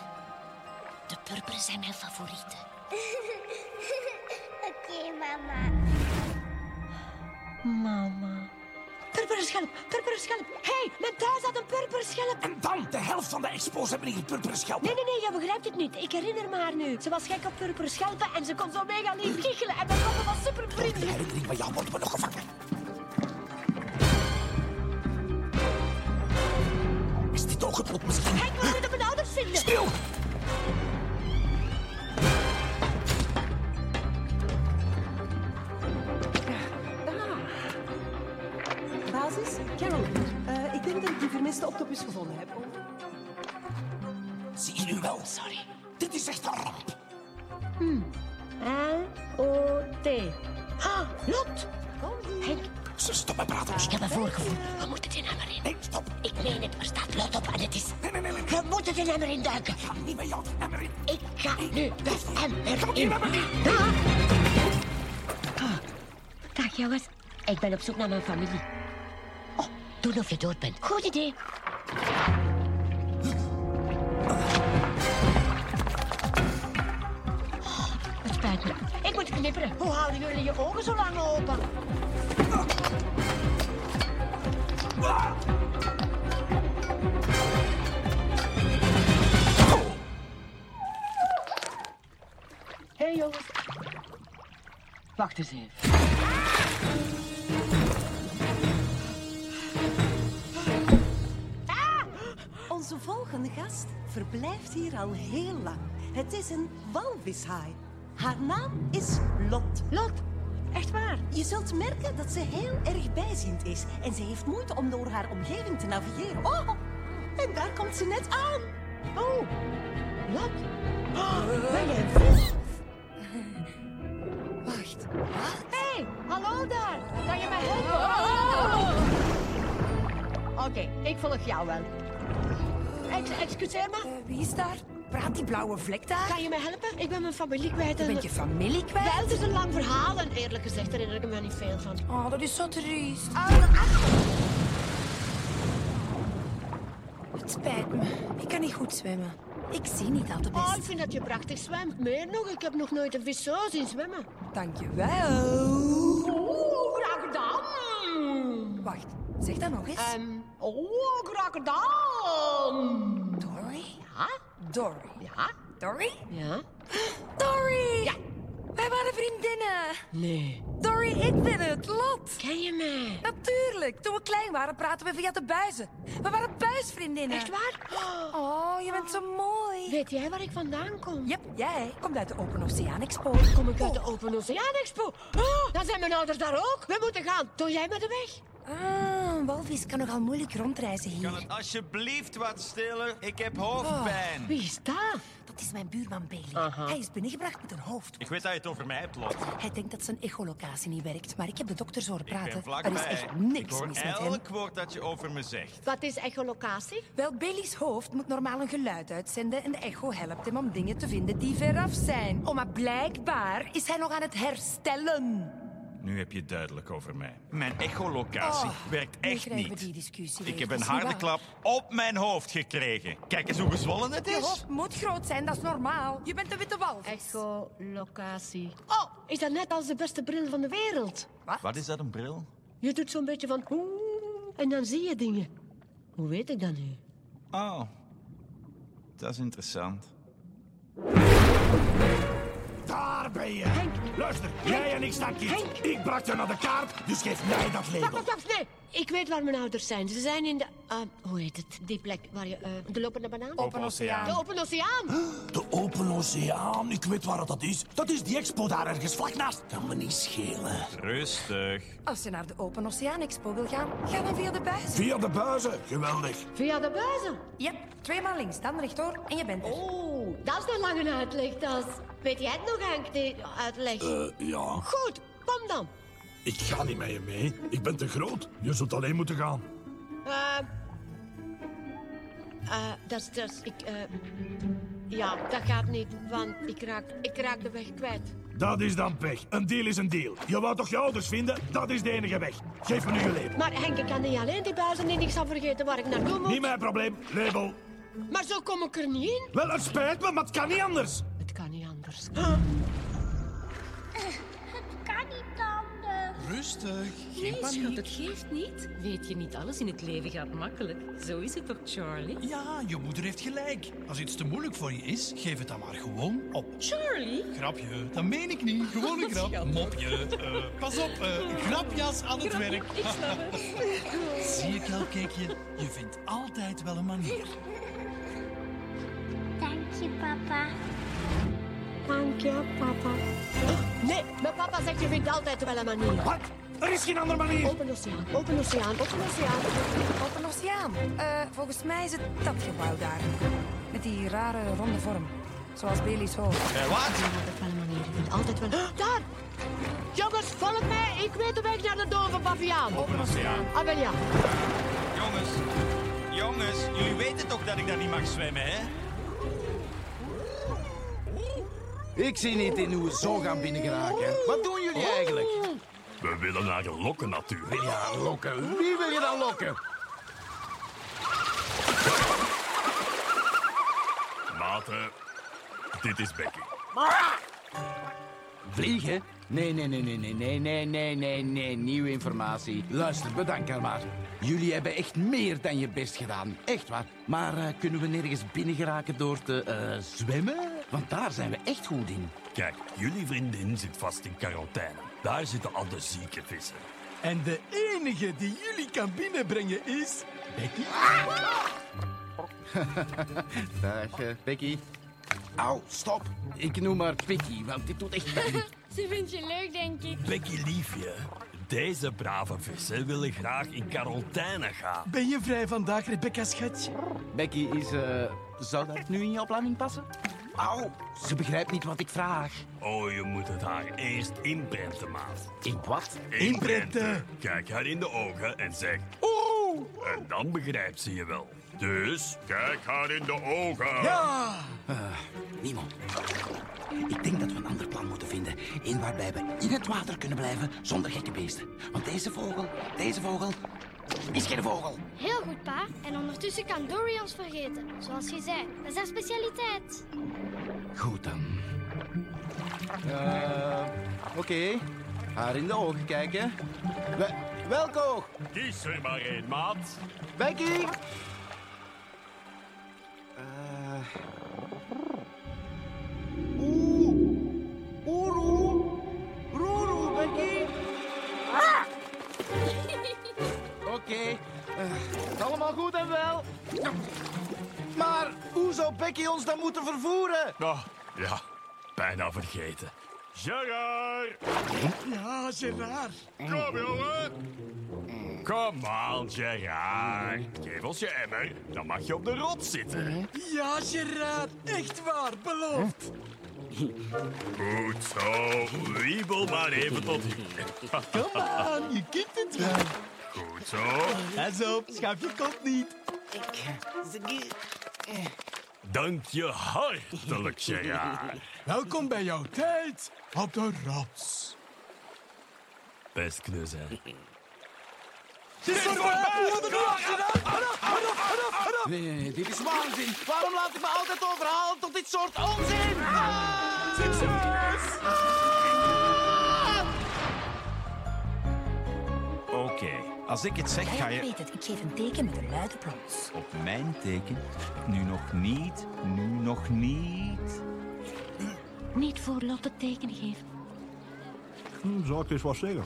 De purperen zijn mijn favorieten. <laughs> Oké, mama. Mama. Purperen schelp, purperen schelp. Hé, hey, mijn thuis had een purperen schelp. En dan, de helft van de expos hebben niet purperen schelpen. Nee, nee, nee, je begrijpt het niet. Ik herinner me haar nu. Ze was gek op purperen schelpen en ze kon zo mega lief giechelen. En mijn papa was super De vriendelijk. herinnering van jou worden we nog gevangen. Is dit ook het lot misschien? Henk, we moeten mijn ouders vinden. Stil! Carol. Eh, ik denk dat ik die vermiste octopus gevonden heb. Zie je nu wel? Sorry. Dit is echt een ramp. L-O-T. Ah, Lot. Henk, Ze stop met praten. ik heb een voorgevoel. We moeten die emmer in. Nee, stop. Ik meen het, er staat Lot op en het is... Nee, nee, nee. nee. We moeten de emmer induiken. Ik ga niet met jou de emmer in. Ik ga nu de emmer Kom in. hier met me in. Dag. Ah, Dag jongens, ik ben op zoek naar mijn familie. Doen of je dood bent. Goed idee. Oh, Het spijt me. Ik moet knipperen. Hoe houden jullie je ogen zo lang open? Hé hey, jongens. Wacht eens even. Volgende gast verblijft hier al heel lang. Het is een walvishaai. Haar naam is Lot. Lot, Echt waar. Je zult merken dat ze heel erg bijziend is. En ze heeft moeite om door haar omgeving te navigeren. Oh, en daar komt ze net aan. Oh, wat? Oh, ben jij een vis? Wacht. Hé, hey, hallo daar. Kan je mij helpen? Oké, ik volg jou wel. Ex excuseer me. wie is daar? Praat die blauwe vlek daar? Kan je mij helpen? Ik ben mijn familie kwijt. Je en- bent je familie kwijt? Wel, het is een lang verhaal en eerlijk gezegd herinner ik me niet veel van. Oh, dat is zo triest. Het spijt me. Ik kan niet goed zwemmen. Ik zie niet al te best. Oh, ik vind dat je prachtig zwemt. Meer nog, ik heb nog nooit een vis zo zien zwemmen. Dankjewel. Wacht, zeg dat nog eens. Ehm, oh, gedaan. Dory? Ja? Dory. Ja? Dory? Ja? Dory! Ja. Wij waren vriendinnen. Nee. Dory, ik ben het, Lot. Ken je mij? Natuurlijk. Toen we klein waren, praten we via de buizen. We waren buisvriendinnen. Echt waar? Oh, je bent zo mooi. Weet jij waar ik vandaan kom? Yep, jij komt uit de Open Oceaan Expo. Kom ik uit de Open Oceaan Expo? Oh, dan zijn mijn ouders daar ook. We moeten gaan. Doe jij me de weg? Ah, een walvis kan nogal moeilijk rondreizen hier. Kan het alsjeblieft wat stiller? Ik heb hoofdpijn. Wie is dat? Dat is mijn buurman Bailey. Hij is binnengebracht met een hoofd. Ik weet dat je het over mij hebt, Lot. Hij denkt dat zijn echolocatie niet werkt, maar ik heb de dokters horen Ik ben praten. er is echt ik niks hoor mis met hem. elk woord dat je over me zegt. Wat is echolocatie? Wel, Bailey's hoofd moet normaal een geluid uitzenden en de echo helpt hem om dingen te vinden die veraf zijn. Oh, maar blijkbaar is hij nog aan het herstellen. Nu heb je het duidelijk over mij. Mijn echolocatie Oh, werkt echt niet. die discussie Ik heb een harde klap op mijn hoofd gekregen. Kijk eens hoe gezwollen het Je is. hoofd moet groot zijn, dat is normaal. Je bent een witte walvis. Echolocatie. Oh, is dat net als de beste bril van de wereld? Wat is dat, een bril? Je doet zo'n beetje van... oeh, En dan zie je dingen. Hoe weet ik dat nu? Oh, dat is interessant. Daar ben je. Luister, jij en ik staan kiet. Ik bracht je naar de kaart, dus geef mij dat label. wacht, wacht, nee. Ik weet waar mijn ouders zijn. Ze zijn in de... eh, hoe heet het? Die plek waar je... eh, de lopende banaan? Open Oceaan. De open oceaan. <gasps> De Open Oceaan, ik weet waar dat is. Dat is die expo daar ergens vlak naast. Kan me niet schelen. Rustig. Als je naar de Open Oceaan Expo wil gaan, ga dan via de buizen. Via de buizen, geweldig. Via de buizen? Yep, tweemaal links, dan rechtdoor en je bent er. Oh, dat is een lange uitleg, dat is... Weet jij het nog, Henk, die uitleg? Eh, ja. Goed, kom dan. Ik ga niet met je mee. Ik ben te groot. Je zult alleen moeten gaan. Eh... eh, dat is... Ik... eh, ja, dat gaat niet, want ik raak, ik raak de weg kwijt. Dat is dan pech. Een deal is een deal. Je wou toch je ouders vinden? Dat is de enige weg. Geef me nu je label. Maar Henk, ik kan niet alleen die buizen en ik zal vergeten waar ik naartoe moet. Niet mijn probleem. Label. Maar zo kom ik er niet in. Wel, het spijt me, maar het kan niet anders. Het kan niet anders. Het kan niet anders. Rustig, geen Nee, schat, paniek. het geeft niet. Weet je niet, alles in het leven gaat makkelijk. Zo is het toch, Charlie? Ja, je moeder heeft gelijk. Als iets te moeilijk voor je is, geef het dan maar gewoon op. Charlie? Grapje, dat meen ik niet. Gewoon een <laughs> grap. Mopje. eh, pas op, eh, grapjas aan het werk. Ik snap het. <laughs> Zie je, kelkeekje? Je vindt altijd wel een manier. Dank je, papa. Dank je, papa. Nee, mijn papa zegt je vindt altijd wel een manier. Wat? Er is geen andere manier. Open oceaan, open oceaan, open oceaan. Open Oceaan. Eh, volgens mij is het dat gebouw daar. Met die rare ronde vorm. Zoals Bailey's hoofd. Eh, wat? Altijd wel een manier, je vindt altijd wel... <gasps> Daar! Jongens, volg mij. Ik weet de weg naar de dove baviaan. Open Oceaan. Ah, wel ja. Jongens, jongens, jullie weten toch dat ik daar niet mag zwemmen, hè? Ik zie niet in hoe we zo gaan binnengeraken. Wat doen jullie eigenlijk? We willen naar de lokken natuurlijk. Ja, lokken. Wie wil je dan lokken? Maten, dit is Becky. Vliegen? Nee, nee, nee, nee, nee, nee, nee, nee, nee, nee. Nieuwe informatie. Luister, bedankt er maar. Jullie hebben echt meer dan je best gedaan. Echt waar. Maar eh, kunnen we nergens binnengeraken door te eh, zwemmen? Want daar zijn we echt goed in. Kijk, jullie vriendin zit vast in quarantaine. Daar zitten al de zieke vissen. En de enige die jullie kan binnenbrengen is... Becky? <laughs> Dag, eh, Becky. Au, stop. Ik noem maar Picky, want dit doet echt pijn. Ze vindt je leuk, denk ik. Becky liefje, deze brave vissen willen graag in quarantaine gaan. Ben je vrij vandaag, Rebecca, schatje? Becky is... eh, zou dat nu in jouw planning passen? Au, ze begrijpt niet wat ik vraag. Oh, je moet het haar eerst inprenten, maat. In wat? Inprenten. Kijk haar in de ogen en zeg... Oeh! En dan begrijpt ze je wel. Dus, kijk haar in de ogen. Ja! Nemo, ik denk dat we een ander plan moeten vinden. Een waarbij we in het water kunnen blijven zonder gekke beesten. Want deze vogel, deze vogel, is geen vogel. Heel goed, pa. En ondertussen kan Dory ons vergeten. Zoals je zei, dat is haar specialiteit. Goed dan. Eh, Oké, haar in de ogen kijken. We welko! Kies er maar één, maat. Becky! Eh. Oeh! Oeroe! Roeroe, Becky! Oké, eh, het is allemaal goed en wel. Maar hoe zou Becky ons dan moeten vervoeren? Oh, ja, bijna vergeten. Gerard! Ja, Gerard. Kom, jongen! Kom aan, Gerard. Geef ons je emmer, dan mag je op de rots zitten. Ja, Gerard. Echt waar, beloofd. Goed zo, wiebel maar even tot hier. Kom aan, je kunt het wel. Goed zo. Pas op, schap je kont niet. Dank je hartelijk, Gerard. <laughs> Welkom bij jouw tijd op de rots. Best knus, hè. Het is voorbij! Nee, nee, nee, dit is waanzin. Waarom laat ik me altijd overhalen tot dit soort onzin? Succes! Oké, als ik het zeg, ga Ik je... weet het, ik geef een teken met een luide plons. Op mijn teken. Nu nog niet, nu nog niet. Niet voor Lotte teken geven. Hm, zal ik eens wat zeggen?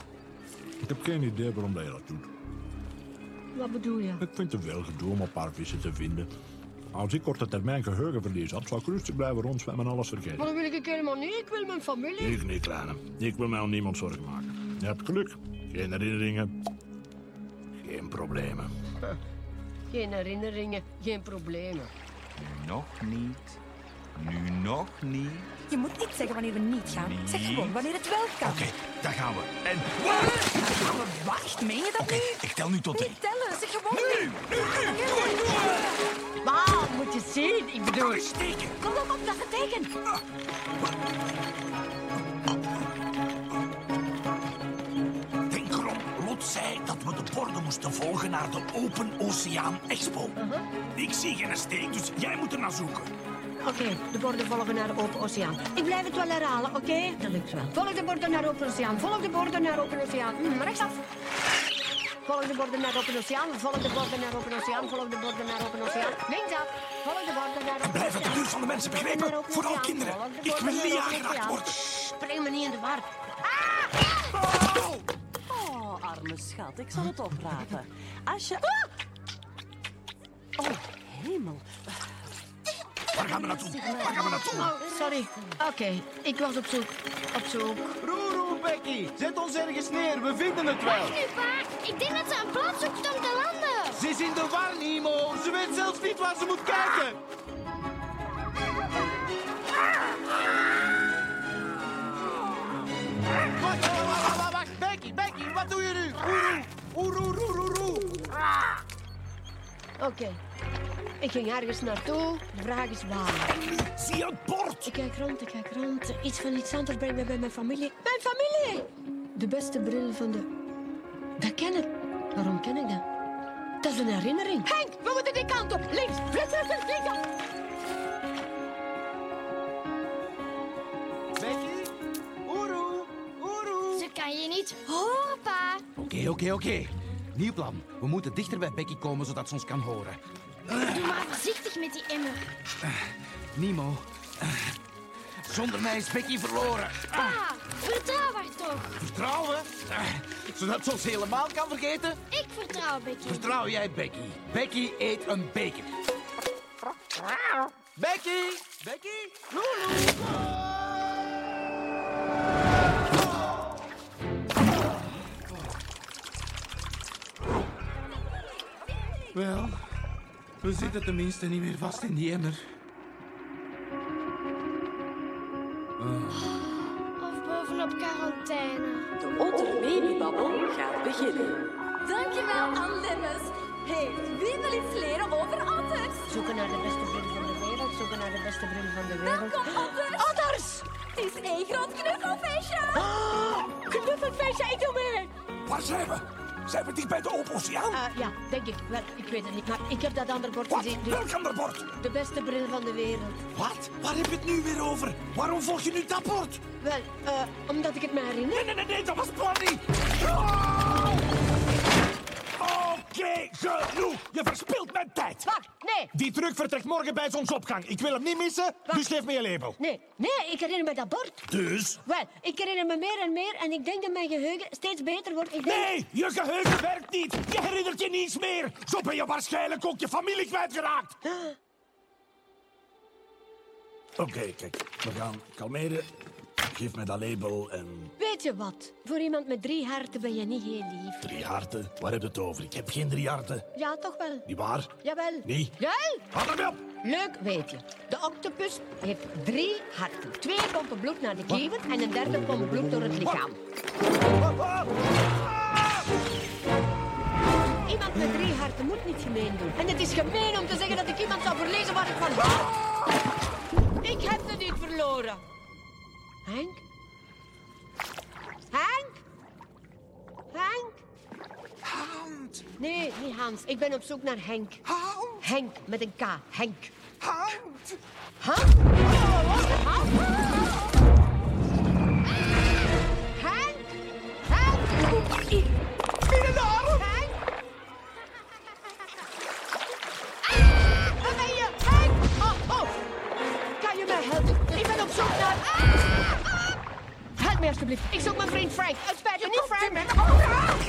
Ik heb geen idee waarom dat je dat doet. Wat bedoel je? Ik vind het wel gedoe om een paar vissen te vinden. Als ik korte termijn geheugenverlies had, zou ik rustig blijven rondzwemmen en alles vergeten. Maar dat wil ik helemaal niet. Ik wil mijn familie. Ik niet, kleine. Ik wil mij om niemand zorgen maken. Je hebt geluk. Geen herinneringen. Geen problemen. <laughs> Geen herinneringen, geen problemen. Nu nog niet. Nu nog niet. Je moet niet zeggen wanneer we niet gaan. Zeg gewoon wanneer het wel kan. Oké, daar gaan we. En... Wacht, meen je dat nu? Ik tel nu tot drie. Niet tellen, zeg gewoon nu. Maar, moet je zien. Ik bedoel... Kom op, op, dat is het zei dat we de borden moesten volgen naar de Open Oceaan Expo. Ik zie geen steek, dus jij moet er naar zoeken. Oké, de borden volgen naar de open oceaan. Ik blijf het wel herhalen, oké? Dat lukt wel. Volg de borden naar de open oceaan. Volg de borden naar de open oceaan. Hm, rechtsaf. Volg de borden naar de open oceaan. Volg de borden naar de open oceaan. Volg de borden naar de open oceaan. Linksaf. Volg de borden naar de open Blijf uit de buurt van de mensen, begrepen? Vooral kinderen. Ik wil niet aangeraakt worden. Spring me niet in de war. Oh, arme schat, ik zal het oprapen. Als je... Oh, hemel. Waar gaan we naartoe? Waar gaan we naartoe? Oh, sorry. Oké, ik was op zoek. Op zoek. Roeroe, Becky. Zet ons ergens neer. We vinden het wel. Wacht nu, pa. Ik denk dat ze een plaats zoekt om te landen. Ze is in de war, Nemo. Ze weet zelfs niet waar ze moet kijken. Becky, Becky, wat doe je nu? Oeroe, oeroe, oeroe, oeroe. Oké. Ik ging ergens naartoe. De vraag is waar. Zie je het bord? Ik kijk rond, ik kijk rond. Iets van iets anders brengt me bij mijn familie. Mijn familie! De beste bril van de... Dat ken ik. Waarom ken ik dat? Dat is een herinnering. Henk, we moeten die kant op. Links, links, links, links, Niet pa. Oké, oké, oké. Nieuw plan. We moeten dichter bij Becky komen zodat ze ons kan horen. Doe maar voorzichtig met die emmer. Nemo. eh, Zonder mij is Becky verloren. Pa, vertrouw haar toch. Vertrouwen? Eh, Zodat ze ons helemaal kan vergeten? Ik vertrouw Becky. Vertrouw jij Becky? Becky eet een bacon. Becky! Becky? Wel, we zitten tenminste niet meer vast in die emmer. Of bovenop quarantaine. De Otter Babybabbel gaat beginnen. Dankjewel, Anne Lemmens. Hey, wie wil iets leren over otters? Zoeken naar de beste bril van de wereld, zoeken naar de beste bril van de wereld. Welkom, otters. Otters! Het is één groot knuffelfeestje. Oh, knuffelfeestje, ik doe mee! Waar zijn we? Zijn we dicht bij de open oceaan? Ah, ja, denk ik. Wel, ik weet het niet, maar ik heb dat andere bord Wat? gezien. Welk ander bord? de beste bril van de wereld. Wat? Waar heb je het nu weer over? Waarom volg je nu dat bord? Wel, eh, omdat ik het me herinner. Nee, nee, nee, nee, dat was Planny. Oké, genoeg. Je verspilt mijn tijd. Wacht, nee. Die truck vertrekt morgen bij zonsopgang. Ik wil hem niet missen, dus geef me je label. Nee, nee, ik herinner me dat bord. Dus? Wel, ik herinner me meer en meer en ik denk dat mijn geheugen steeds beter wordt. Ik denk... Nee, je geheugen werkt niet. Je herinnert je niets meer. Zo ben je waarschijnlijk ook je familie kwijtgeraakt. Oké, kijk, we gaan kalmeren. Geef mij dat label en Weet je wat? Voor iemand met drie harten ben je niet heel lief. drie harten. Waar heb je het over? Ik heb geen drie harten. Ja, toch wel? Niet waar? Jawel. Nee. Jawel? Houd ermee op. Leuk weet je. De octopus heeft drie harten. Twee pompen bloed naar de kiever en een derde pomp bloed door het lichaam. Iemand met drie harten moet niet gemeen doen. En het is gemeen om te zeggen dat ik iemand zou verlezen waar ik van hou. Ik heb het niet verloren. Henk? Henk? Henk? Hand. Nee, niet Hans. Ik ben op zoek naar Henk. Hand. Henk, met een K. Henk. Hand. Hans? Hans? Help me alsjeblieft. Ik zoek mijn vriend Frank. Het spijt me niet, Frank.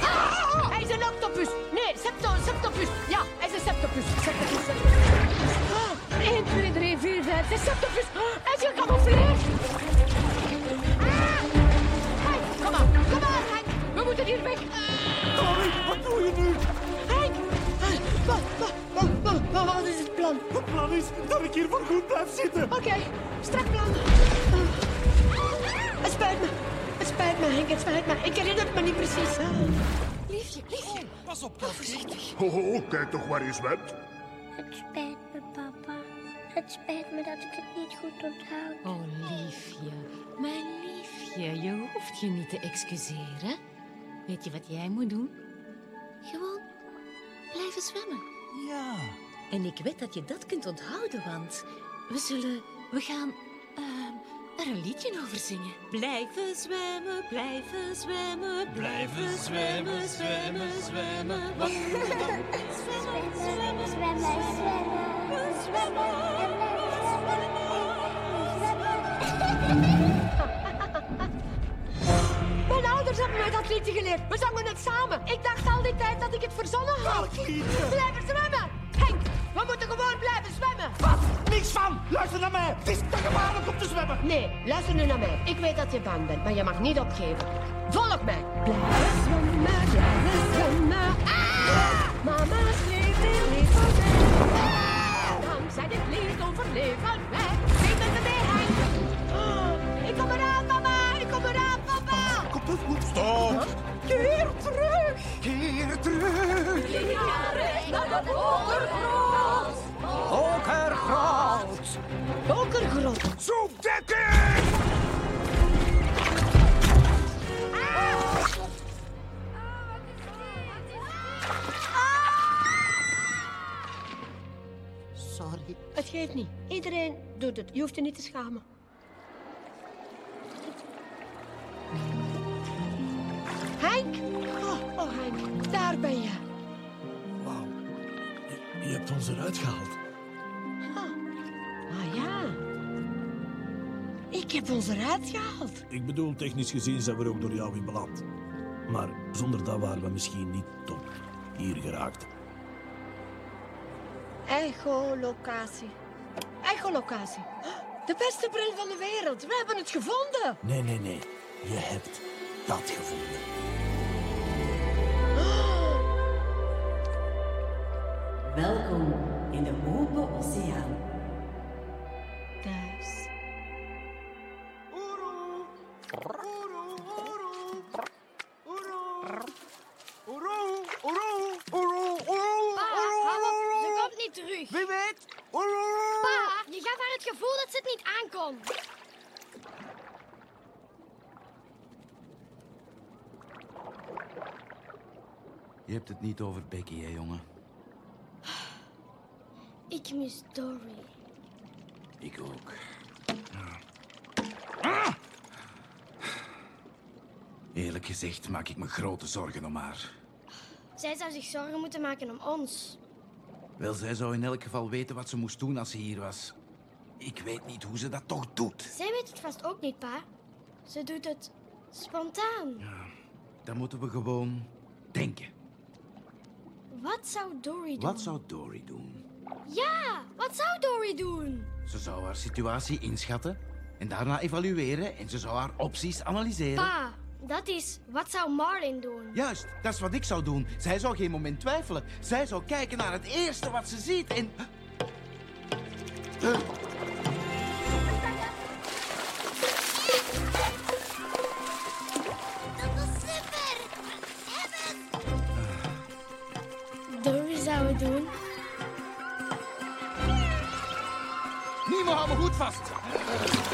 Ah, Hij is een octopus. Nee, septo, septopus. Ja, hij is een septopus. Septopus, septopus. Ah, 1, 2, 3, 4, 5, 6, septopus. Hij is gecamoufleerd. Ah. Henk, kom aan. Kom aan, Henk. We moeten hier weg. Tommy, wat doe je nu? Henk. Wat, wat, wat, wat, wat, is het plan? Het plan is dat ik hier voor goed blijf zitten. Oké, strak plan. Het spijt me. Het spijt me, Henk. Het spijt me. Ik herinner het me niet precies. Liefje, liefje. Pas op, voorzichtig. Ho, ho, kijk toch waar je zwemt. Het spijt me, papa. Het spijt me dat ik het niet goed onthoud. Oh, liefje. Mijn liefje, je hoeft je niet te excuseren. Weet je wat jij moet doen? Gewoon blijven zwemmen. Ja. En ik weet dat je dat kunt onthouden, want we zullen... We gaan ehm, er een liedje over zingen. Blijven zwemmen, blijven zwemmen, blijven zwemmen, zwemmen, zwemmen. Wat doen we dan? Zwemmen, zwemmen, zwemmen, zwemmen. Zwemmen. Mijn ouders hebben mij dat liedje geleerd. We zongen het samen. Ik dacht al die tijd dat ik het verzonnen had. Welk liedje? Blijven zwemmen. Henk, we moeten gewoon blijven zwemmen. Wat? Niks van. Luister naar mij. Het is te gevaarlijk om te zwemmen. Nee, luister nu naar mij. Ik weet dat je bang bent, maar je mag niet opgeven. Volg mij. Blijven zwemmen, blijven zwemmen. Ah! Mama's in lief van mij. Dankzij dit lied overleven wij. Stop. Keer terug. Keer terug. Jarig naar de botergrond. Hogergroot. Donkergrond. Zoekdekker. Sorry. Het geeft niet. Iedereen doet het. Je hoeft je niet te schamen. Henk! Oh, oh Henk, daar ben je. Wauw. Je, je hebt ons eruit gehaald. Ah ja. Ik heb ons eruit gehaald. Ik bedoel, technisch gezien zijn we ook door jou in beland. Maar zonder dat waren we misschien niet tot hier geraakt. Echolocatie. Echolocatie. De beste bril van de wereld. We hebben het gevonden. Nee, nee, nee. Je hebt dat gevonden. Welkom in de open oceaan. Hebt het niet over Becky, hè, jongen? Ik mis Dory. Ik ook. Eerlijk gezegd maak ik me grote zorgen om haar. Zij zou zich zorgen moeten maken om ons. Wel, zij zou in elk geval weten wat ze moest doen als ze hier was. Ik weet niet hoe ze dat toch doet. Zij weet het vast ook niet, pa. Ze doet het spontaan. Dan moeten we gewoon denken. Wat zou Dory doen? Wat zou Dory doen? Ja, wat zou Dory doen? Ze zou haar situatie inschatten en daarna evalueren en ze zou haar opties analyseren. Pa, dat is wat zou Marlin doen? Juist, dat is wat ik zou doen. Zij zou geen moment twijfelen. Zij zou kijken naar het eerste wat ze ziet en...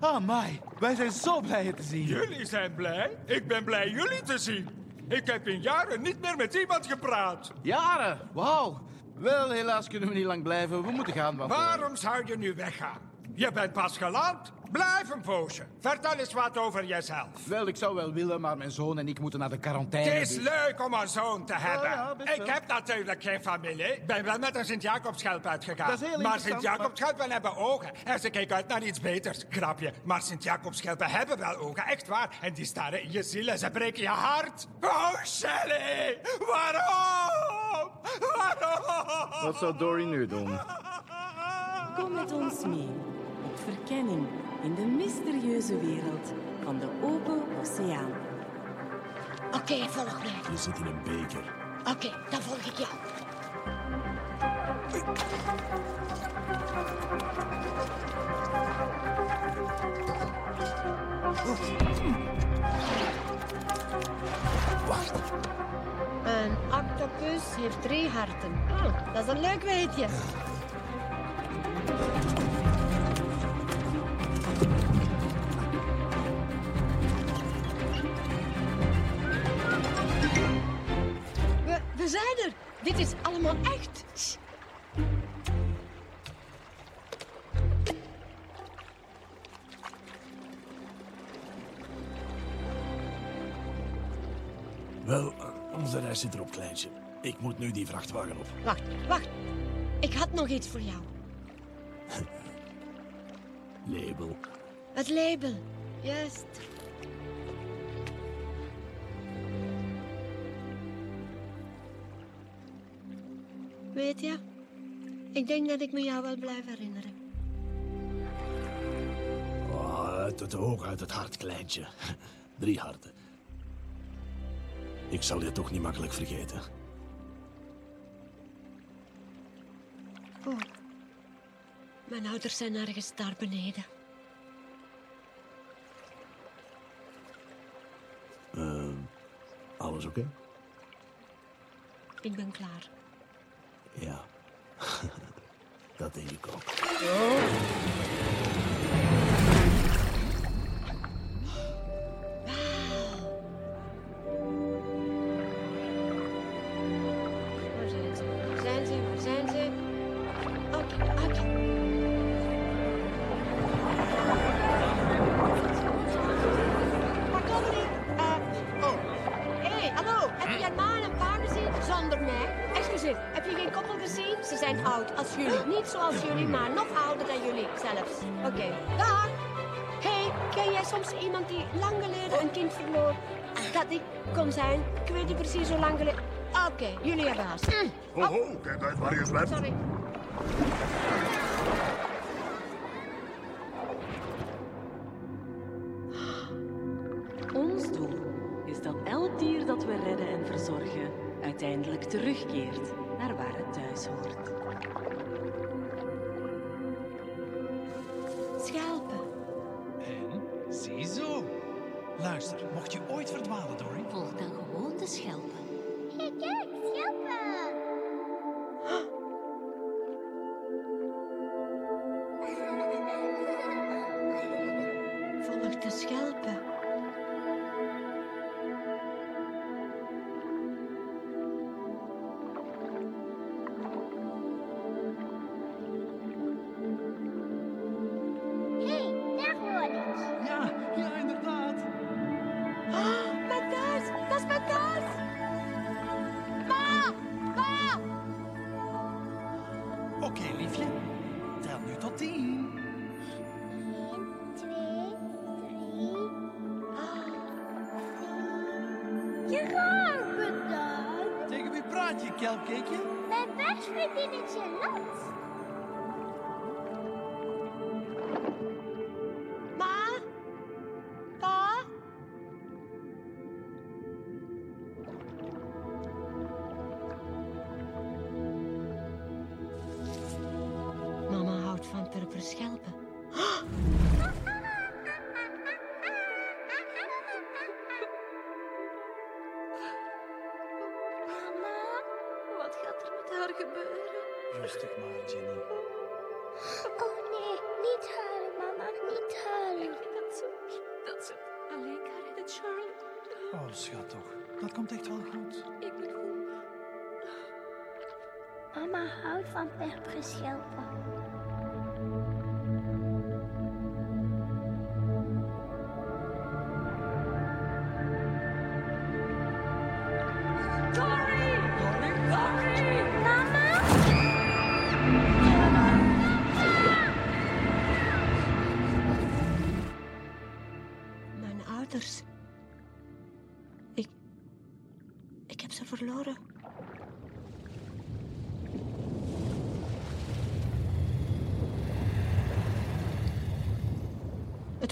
Ah, Mai, wij zijn zo blij je te zien. Jullie zijn blij? Ik ben blij jullie te zien. Ik heb in jaren niet meer met iemand gepraat. Jaren, wauw. Wel, helaas kunnen we niet lang blijven. We moeten gaan, want... Waarom zou je nu weggaan? Je bent pas geland. Blijf een poosje. Vertel eens wat over jezelf. Wel, ik zou wel willen, maar mijn zoon en ik moeten naar de quarantaine. Het is dus- leuk om een zoon te hebben. ja, ik wel. heb natuurlijk geen familie. Ik ben wel met een Sint-Jacobschelp uitgegaan. Dat is heel maar Sint-Jacobschelpen hebben ogen. En ze kijken uit naar iets beters. Grapje. Maar Sint-Jacobschelpen hebben wel ogen. Echt waar. En die staren in je ziel en ze breken je hart. Oh, Shelley. Waarom? Waarom? Wat zou Dory nu doen? Kom met ons mee op verkenning in de mysterieuze wereld van de open oceaan. Oké, volg mij. Je zit in een beker. Oké, dan volg ik jou. Wacht. Een octopus heeft drie harten. Oh, dat is een leuk weetje. Ik moet nu die vrachtwagen op. Wacht, wacht. Ik had nog iets voor jou. <laughs> Label. Het label. Juist. Weet je, ik denk dat ik me jou wel blijf herinneren. Oh, uit het oog, uit het hart, kleintje. <laughs> Drie harten. Ik zal je toch niet makkelijk vergeten. Oh. Mijn ouders zijn ergens daar beneden. Ehm, alles oké? Ik ben klaar. Ja. <laughs> Dat denk ik ook. Waar Ho, ho, kijk uit waar je zwemt. Sorry. Ons doel is dat elk dier dat we redden en verzorgen uiteindelijk terugkeert naar waar het thuis hoort. Schelpen. En ziezo. Luister, mocht je ooit verdwalen, Dory... Volg dan gewoon de schelpen. Hey, kijk, schelpen. Volg Pikachu! Rustig maar, Jenny. Oh nee, niet huilen, mama, niet huilen. Ik vind dat zo dat ze alleen kan redden, Charlotte. Oh, schat toch. Dat komt echt wel goed. Ik ben goed. Mama houdt van perperschelpen. Mijn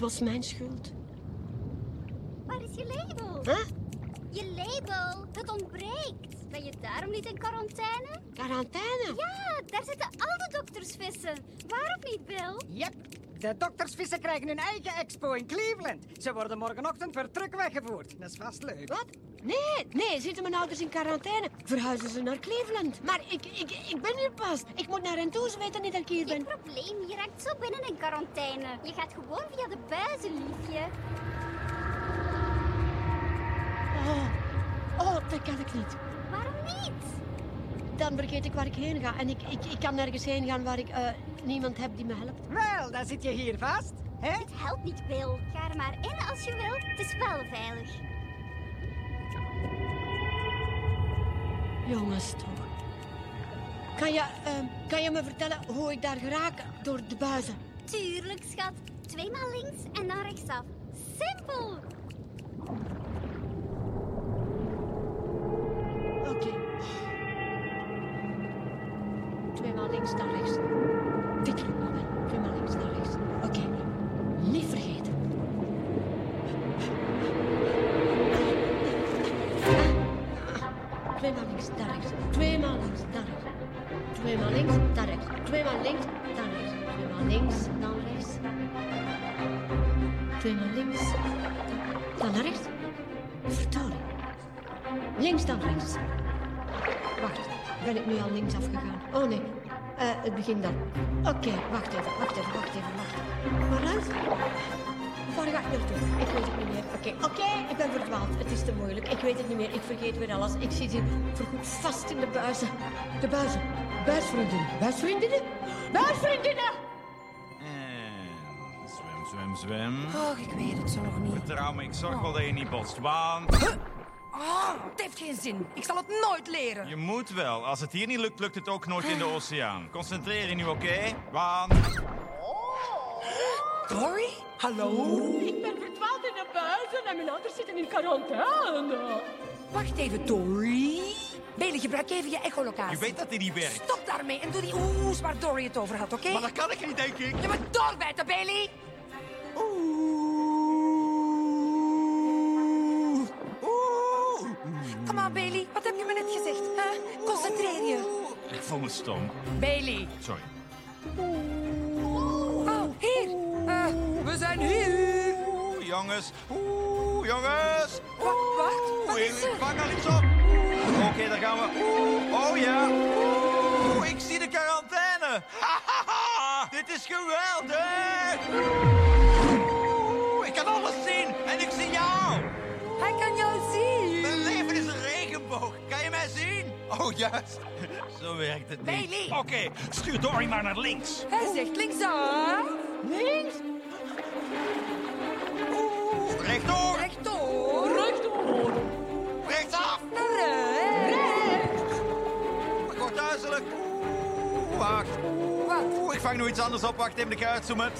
was mijn schuld. Waar is je label? Huh? Je label, het ontbreekt. Ben je daarom niet in quarantaine? Quarantaine? Ja, daar zitten al de doktersvissen. Waarom niet, Bill? Yep. De doktersvissen krijgen hun eigen expo in Cleveland. Ze worden morgenochtend per truck weggevoerd. Dat is vast leuk. Wat? Nee, nee, zitten mijn ouders in quarantaine? Verhuizen ze naar Cleveland? Maar ik, ik, ik ben hier pas. Ik moet naar hen toe, ze weten niet dat ik hier ben. Geen probleem, je raakt zo binnen in quarantaine. Je gaat gewoon via de buizen, liefje. Oh, oh, dat kan ik niet. Waarom niet? Dan vergeet ik waar ik heen ga. En ik, ik, ik kan nergens heen gaan waar ik eh, niemand heb die me helpt. Wel, dan zit je hier vast. Hè? Het helpt niet, Bill. Ga er maar in als je wilt. Het is wel veilig. Jongens, toch. Kan je, ehm, kan je me vertellen hoe ik daar geraak door de buizen? Tuurlijk, schat. Tweemaal links en dan rechtsaf. Simpel. Het begint dan. Oké, wacht even, wacht even, wacht even, wacht even. Waaruit? Waar ga ik naartoe? Ik weet het niet meer. Oké, oké, ik ben verdwaald. Het is te moeilijk. Ik weet het niet meer. Ik vergeet weer alles. Ik zit hier voorgoed vast in de buizen. De buizen. Buisvriendinnen. Buisvriendinnen? Buisvriendinnen! En zwem, zwem, zwem. Oh, ik weet het zo nog niet. Vertrouw me, ik zorg wel dat je niet botst, want... Ah, het heeft geen zin. Ik zal het nooit leren. Je moet wel. Als het hier niet lukt, lukt het ook nooit in de oceaan. Concentreer je nu, oké? Want... Dory? Hallo? Ik ben verdwaald in de buizen en mijn ouders zitten in quarantaine. Wacht even, Dory. Bailey, gebruik even je echolocatie. Je weet dat die niet werkt. Stop daarmee en doe die oes waar Dory het over had, oké? Maar dat kan ik niet, denk ik. Je moet doorbijten, Bailey. Kom aan, Bailey. Wat heb je me net gezegd? hè? Concentreer je. Ik voel me stom. Bailey. Sorry. Oh, hier. Eh, we zijn hier. Oeh, jongens. Oeh, jongens. Wat? Wat? Oeh, is er? vang al iets op. Oké, daar gaan we. Oeh, oh ja. Oeh, ik zie de quarantaine. <laughs> Dit is geweldig. Oeh, ik kan alles zien. Kan je mij zien? Oh, juist. <laughs> Zo werkt het niet. Bailey. Oké, stuur Dory maar naar links. Hij zegt linksaf. Links. Rechtdoor. Rechtdoor. Rechtdoor. Rechtsaf. Naar rechts. Het wordt duizelig. Oeh, wacht. Wat? Oeh, ik vang nog iets anders op. Wacht even, ik ga uitzoomen.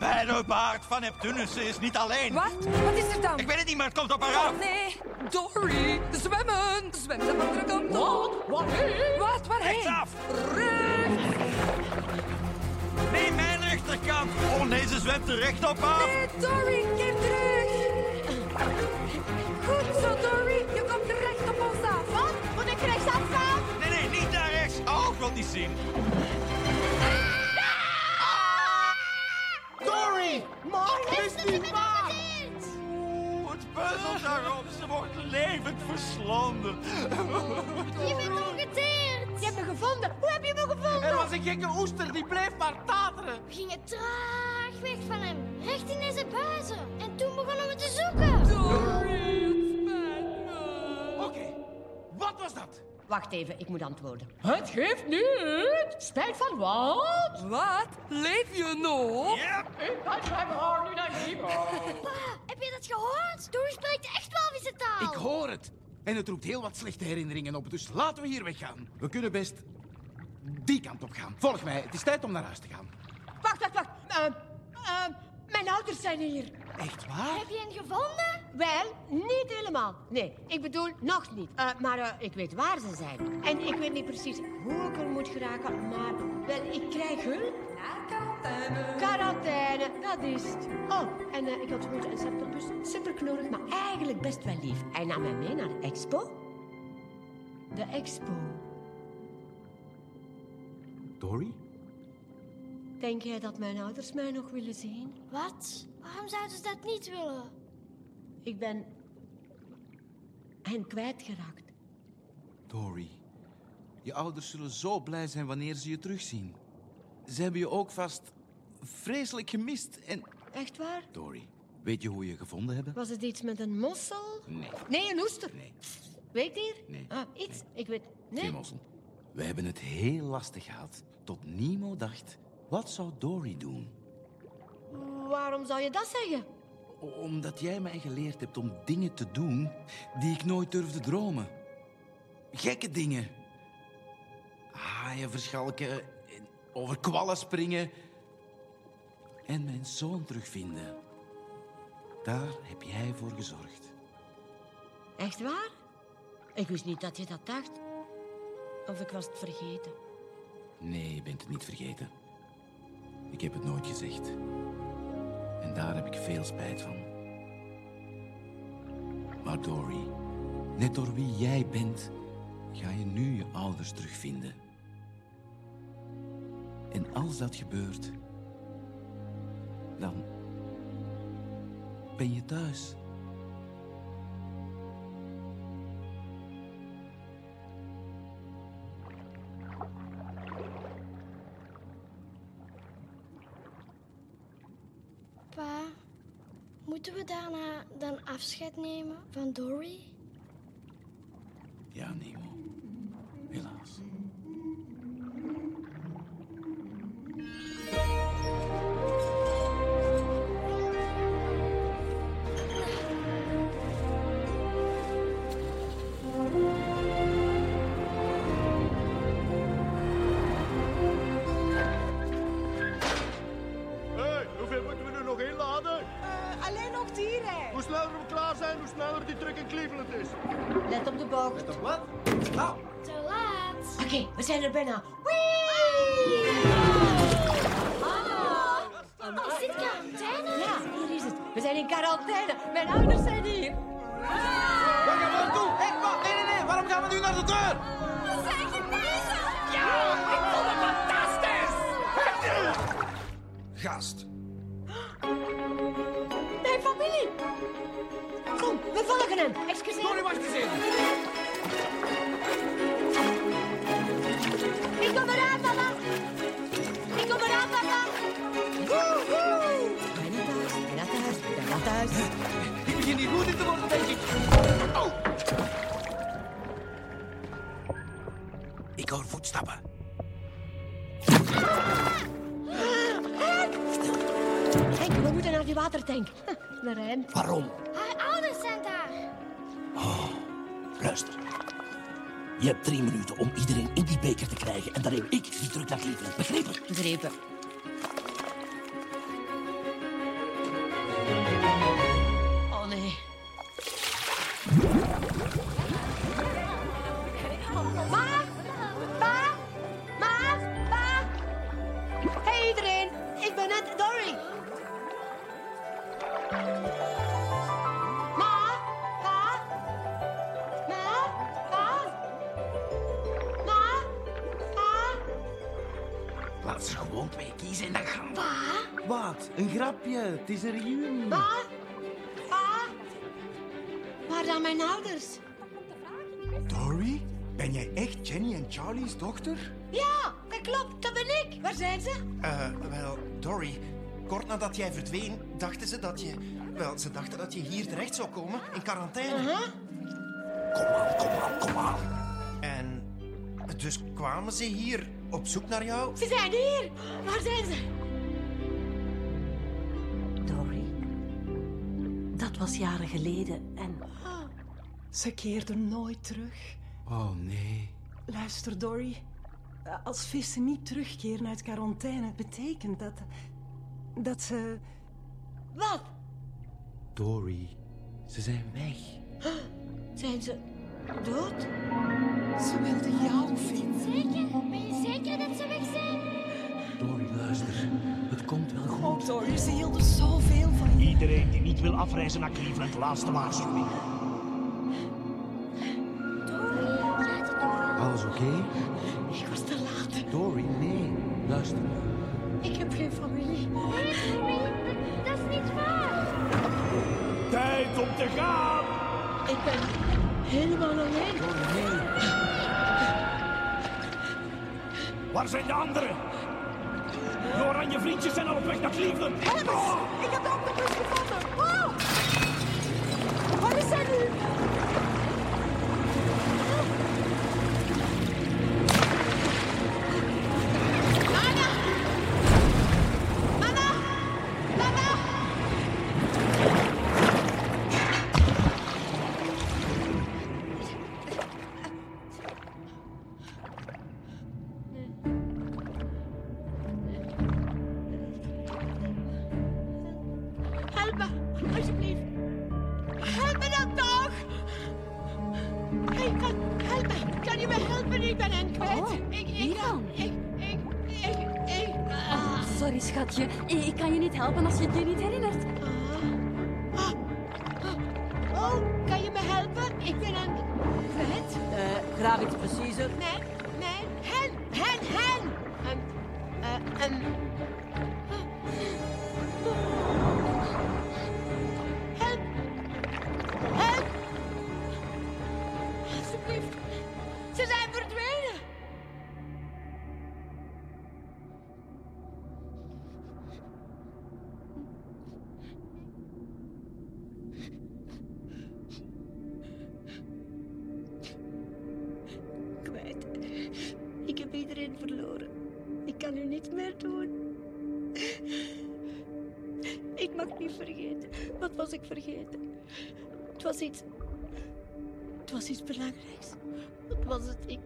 Bij de baard van Neptunus is niet alleen. Wat? Wat is er dan? Ik weet het niet, maar het komt op haar af. Oh, nee. Dory, zwemmen. Zwem de andere kant op. Wat? Waarheen? Wat? Waarheen? Rechtsaf. Rechts. Nee, mijn rechterkant. Oh nee, ze zwemt er recht op af. Nee, Dory, keer terug. Goed zo, Dory. Je komt recht op ons af. Wat? Moet ik rechtsaf gaan? Nee, nee, niet daar rechts. Oh, ik wil niet zien. Levend verslonden. Je bent ongeteerd. Je hebt me gevonden. Hoe heb je me gevonden? Er was een gekke oester, die bleef maar tateren. We gingen traag weg van hem, recht in deze buizen. En toen begonnen we te zoeken. Oké, wat was dat? Wacht even, ik moet antwoorden. Het geeft niet. Spijt van wat? Wat? Leef je nog? Ja. Ik kan zwemmen haar nu naar hier. <laughs> Pa, heb je dat gehoord? Dory spreekt echt walvissentaal. Ik hoor het. En het roept heel wat slechte herinneringen op, dus laten we hier weggaan. We kunnen best die kant op gaan. Volg mij, het is tijd om naar huis te gaan. Wacht, wacht, wacht. Eh, eh, mijn ouders zijn hier. Echt waar? Heb je hen gevonden? Wel, niet helemaal. Nee, ik bedoel nog niet. Eh, maar eh, ik weet waar ze zijn. En ik weet niet precies hoe ik er moet geraken, maar wel, ik krijg hulp. Naar quarantaine. Quarantaine, dat is het. Oh, en eh, ik had goed een septerbus. Super knorrig, maar eigenlijk best wel lief. Hij nam mij mee naar de expo. De expo. Dory? Denk jij dat mijn ouders mij nog willen zien? Wat? Waarom zouden ze dat niet willen? Ik ben hen kwijtgeraakt. Dory, je ouders zullen zo blij zijn wanneer ze je terugzien. Ze hebben je ook vast vreselijk gemist en... Echt waar? Dory, weet je hoe je gevonden hebben? Was het iets met een mossel? Nee, Nee, een oester. nee, Weet hier? nee. Ah, iets. Ik weet... Nee. Geen mossel. We hebben het heel lastig gehad. Tot Nemo dacht, wat zou Dory doen? Waarom zou je dat zeggen? Omdat jij mij geleerd hebt om dingen te doen die ik nooit durfde dromen. Gekke dingen. Haaien verschalken, en over kwallen springen. En mijn zoon terugvinden. Daar heb jij voor gezorgd. Echt waar? Ik wist niet dat je dat dacht. Of ik was het vergeten. Nee, je bent het niet vergeten. Ik heb het nooit gezegd. En daar heb ik veel spijt van. Maar Dory, net door wie jij bent, ga je nu je ouders terugvinden. En als dat gebeurt, dan ben je thuis. Moeten we daarna dan afscheid nemen van Dory? Ja, Nemo. Op de bocht. Let op wat? Nou. Te laat. Oké, we zijn er bijna. Is dit quarantaine? Ja, hier is het. We zijn in quarantaine. Het is een reunie. Pa? Pa? Waar dan mijn ouders? Dory? Ben jij echt Jenny en Charlie's dochter? Ja, dat klopt, dat ben ik. Waar zijn ze? Eh, wel, Dory. Kort nadat jij verdween, dachten ze dat je... Wel, ze dachten dat je hier terecht zou komen, in quarantaine. Kom aan, kom aan, kom aan. En dus kwamen ze hier op zoek naar jou? Ze zijn hier. Waar zijn ze? Was jaren geleden en... Ze keerde nooit terug. Oh nee. Luister, Dory. Als vissen niet terugkeren uit quarantaine, betekent dat... dat ze... Wat? Dory, ze zijn weg. Zijn ze dood? Ze wilden jou vinden. Zeker? Ben je zeker dat ze weg zijn? Dory, luister. Het komt wel goed. Oh, Dory, ze hielden zoveel. Iedereen die niet wil afreizen naar Cleveland, laatste waarschuwing. Alles oké? Ik was te laat. Dory, nee. Luister. Ik heb geen familie. Nee, familie, dat, dat is niet waar. Tijd om te gaan! Ik ben helemaal alleen. Dory, nee. Waar zijn de anderen? De oranje vriendjes zijn al op weg naar Cleveland. Belangrijks. Wat was het? Ik...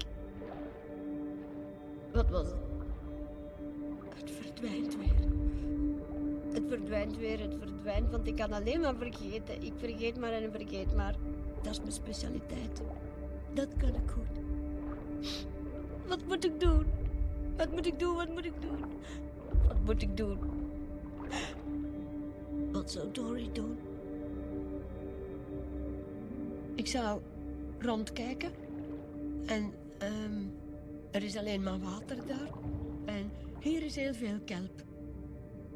Wat was het? Het verdwijnt weer. Het verdwijnt weer, het verdwijnt, want ik kan alleen maar vergeten. Ik vergeet maar en vergeet maar. Dat is mijn specialiteit. Dat kan ik goed. Wat moet ik doen? Wat moet ik doen? Wat moet ik doen? Wat moet ik doen? Wat zou Dory doen? Ik zou rondkijken. En ehm, er is alleen maar water daar. En hier is heel veel kelp.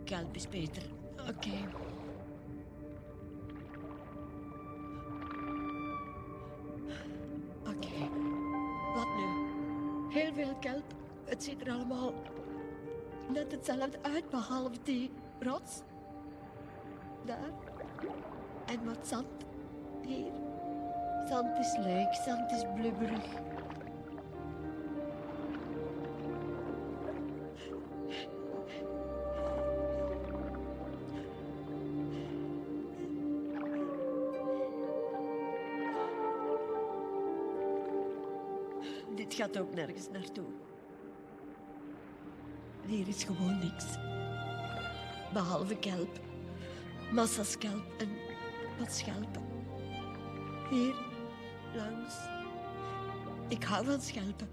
Kelp is beter. Oké. Oké. Wat nu? Heel veel kelp. Het ziet er allemaal net hetzelfde uit, behalve die rots. Daar. En wat zand. Hier. Zand is leuk, zand is blubberig. Dit gaat ook nergens naartoe. Hier is gewoon niks. Behalve kelp. Massa's kelp en wat schelpen. Hier, Ik hou van schelpen.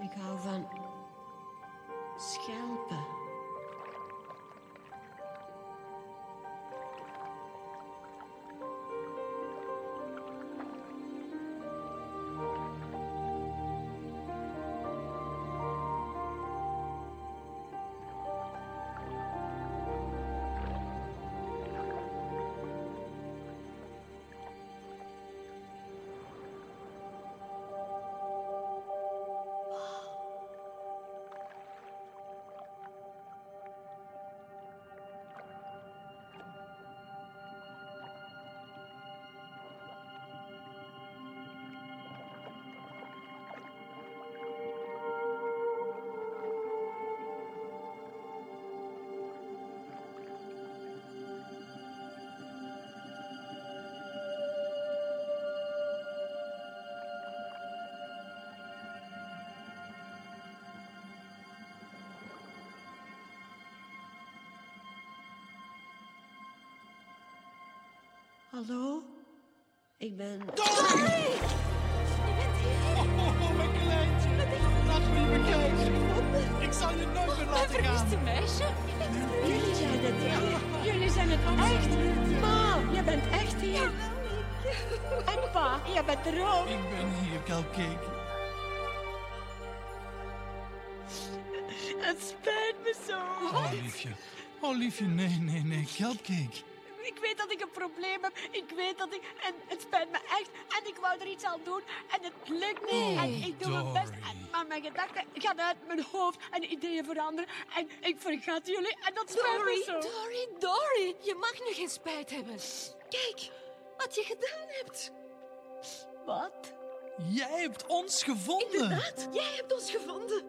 Ik hou van Hallo? Ik ben... Dory! Oh, mijn kleintje. Laat me niet bekijken. Ik zal je nooit meer laten gaan. meisje? Jullie zijn het, hè? Jullie zijn het echt. Ma, je bent echt hier. En pa, je bent er ook. Ik ben hier, Cupcake. Het spijt me zo. Oh, liefje. Oh, liefje, nee, nee, nee. Cupcake. Ik weet dat ik een probleem heb. Ik weet dat ik... En het spijt me echt. En ik wou er iets aan doen. En het lukt niet. Oh, en ik doe mijn best. En, maar mijn gedachten gaan uit mijn hoofd. En ideeën veranderen. En ik vergat jullie. En dat spijt Dory, me zo. Dory, Dory. Je mag nu geen spijt hebben. Kijk wat je gedaan hebt. Wat? Jij hebt ons gevonden. Inderdaad, jij hebt ons gevonden.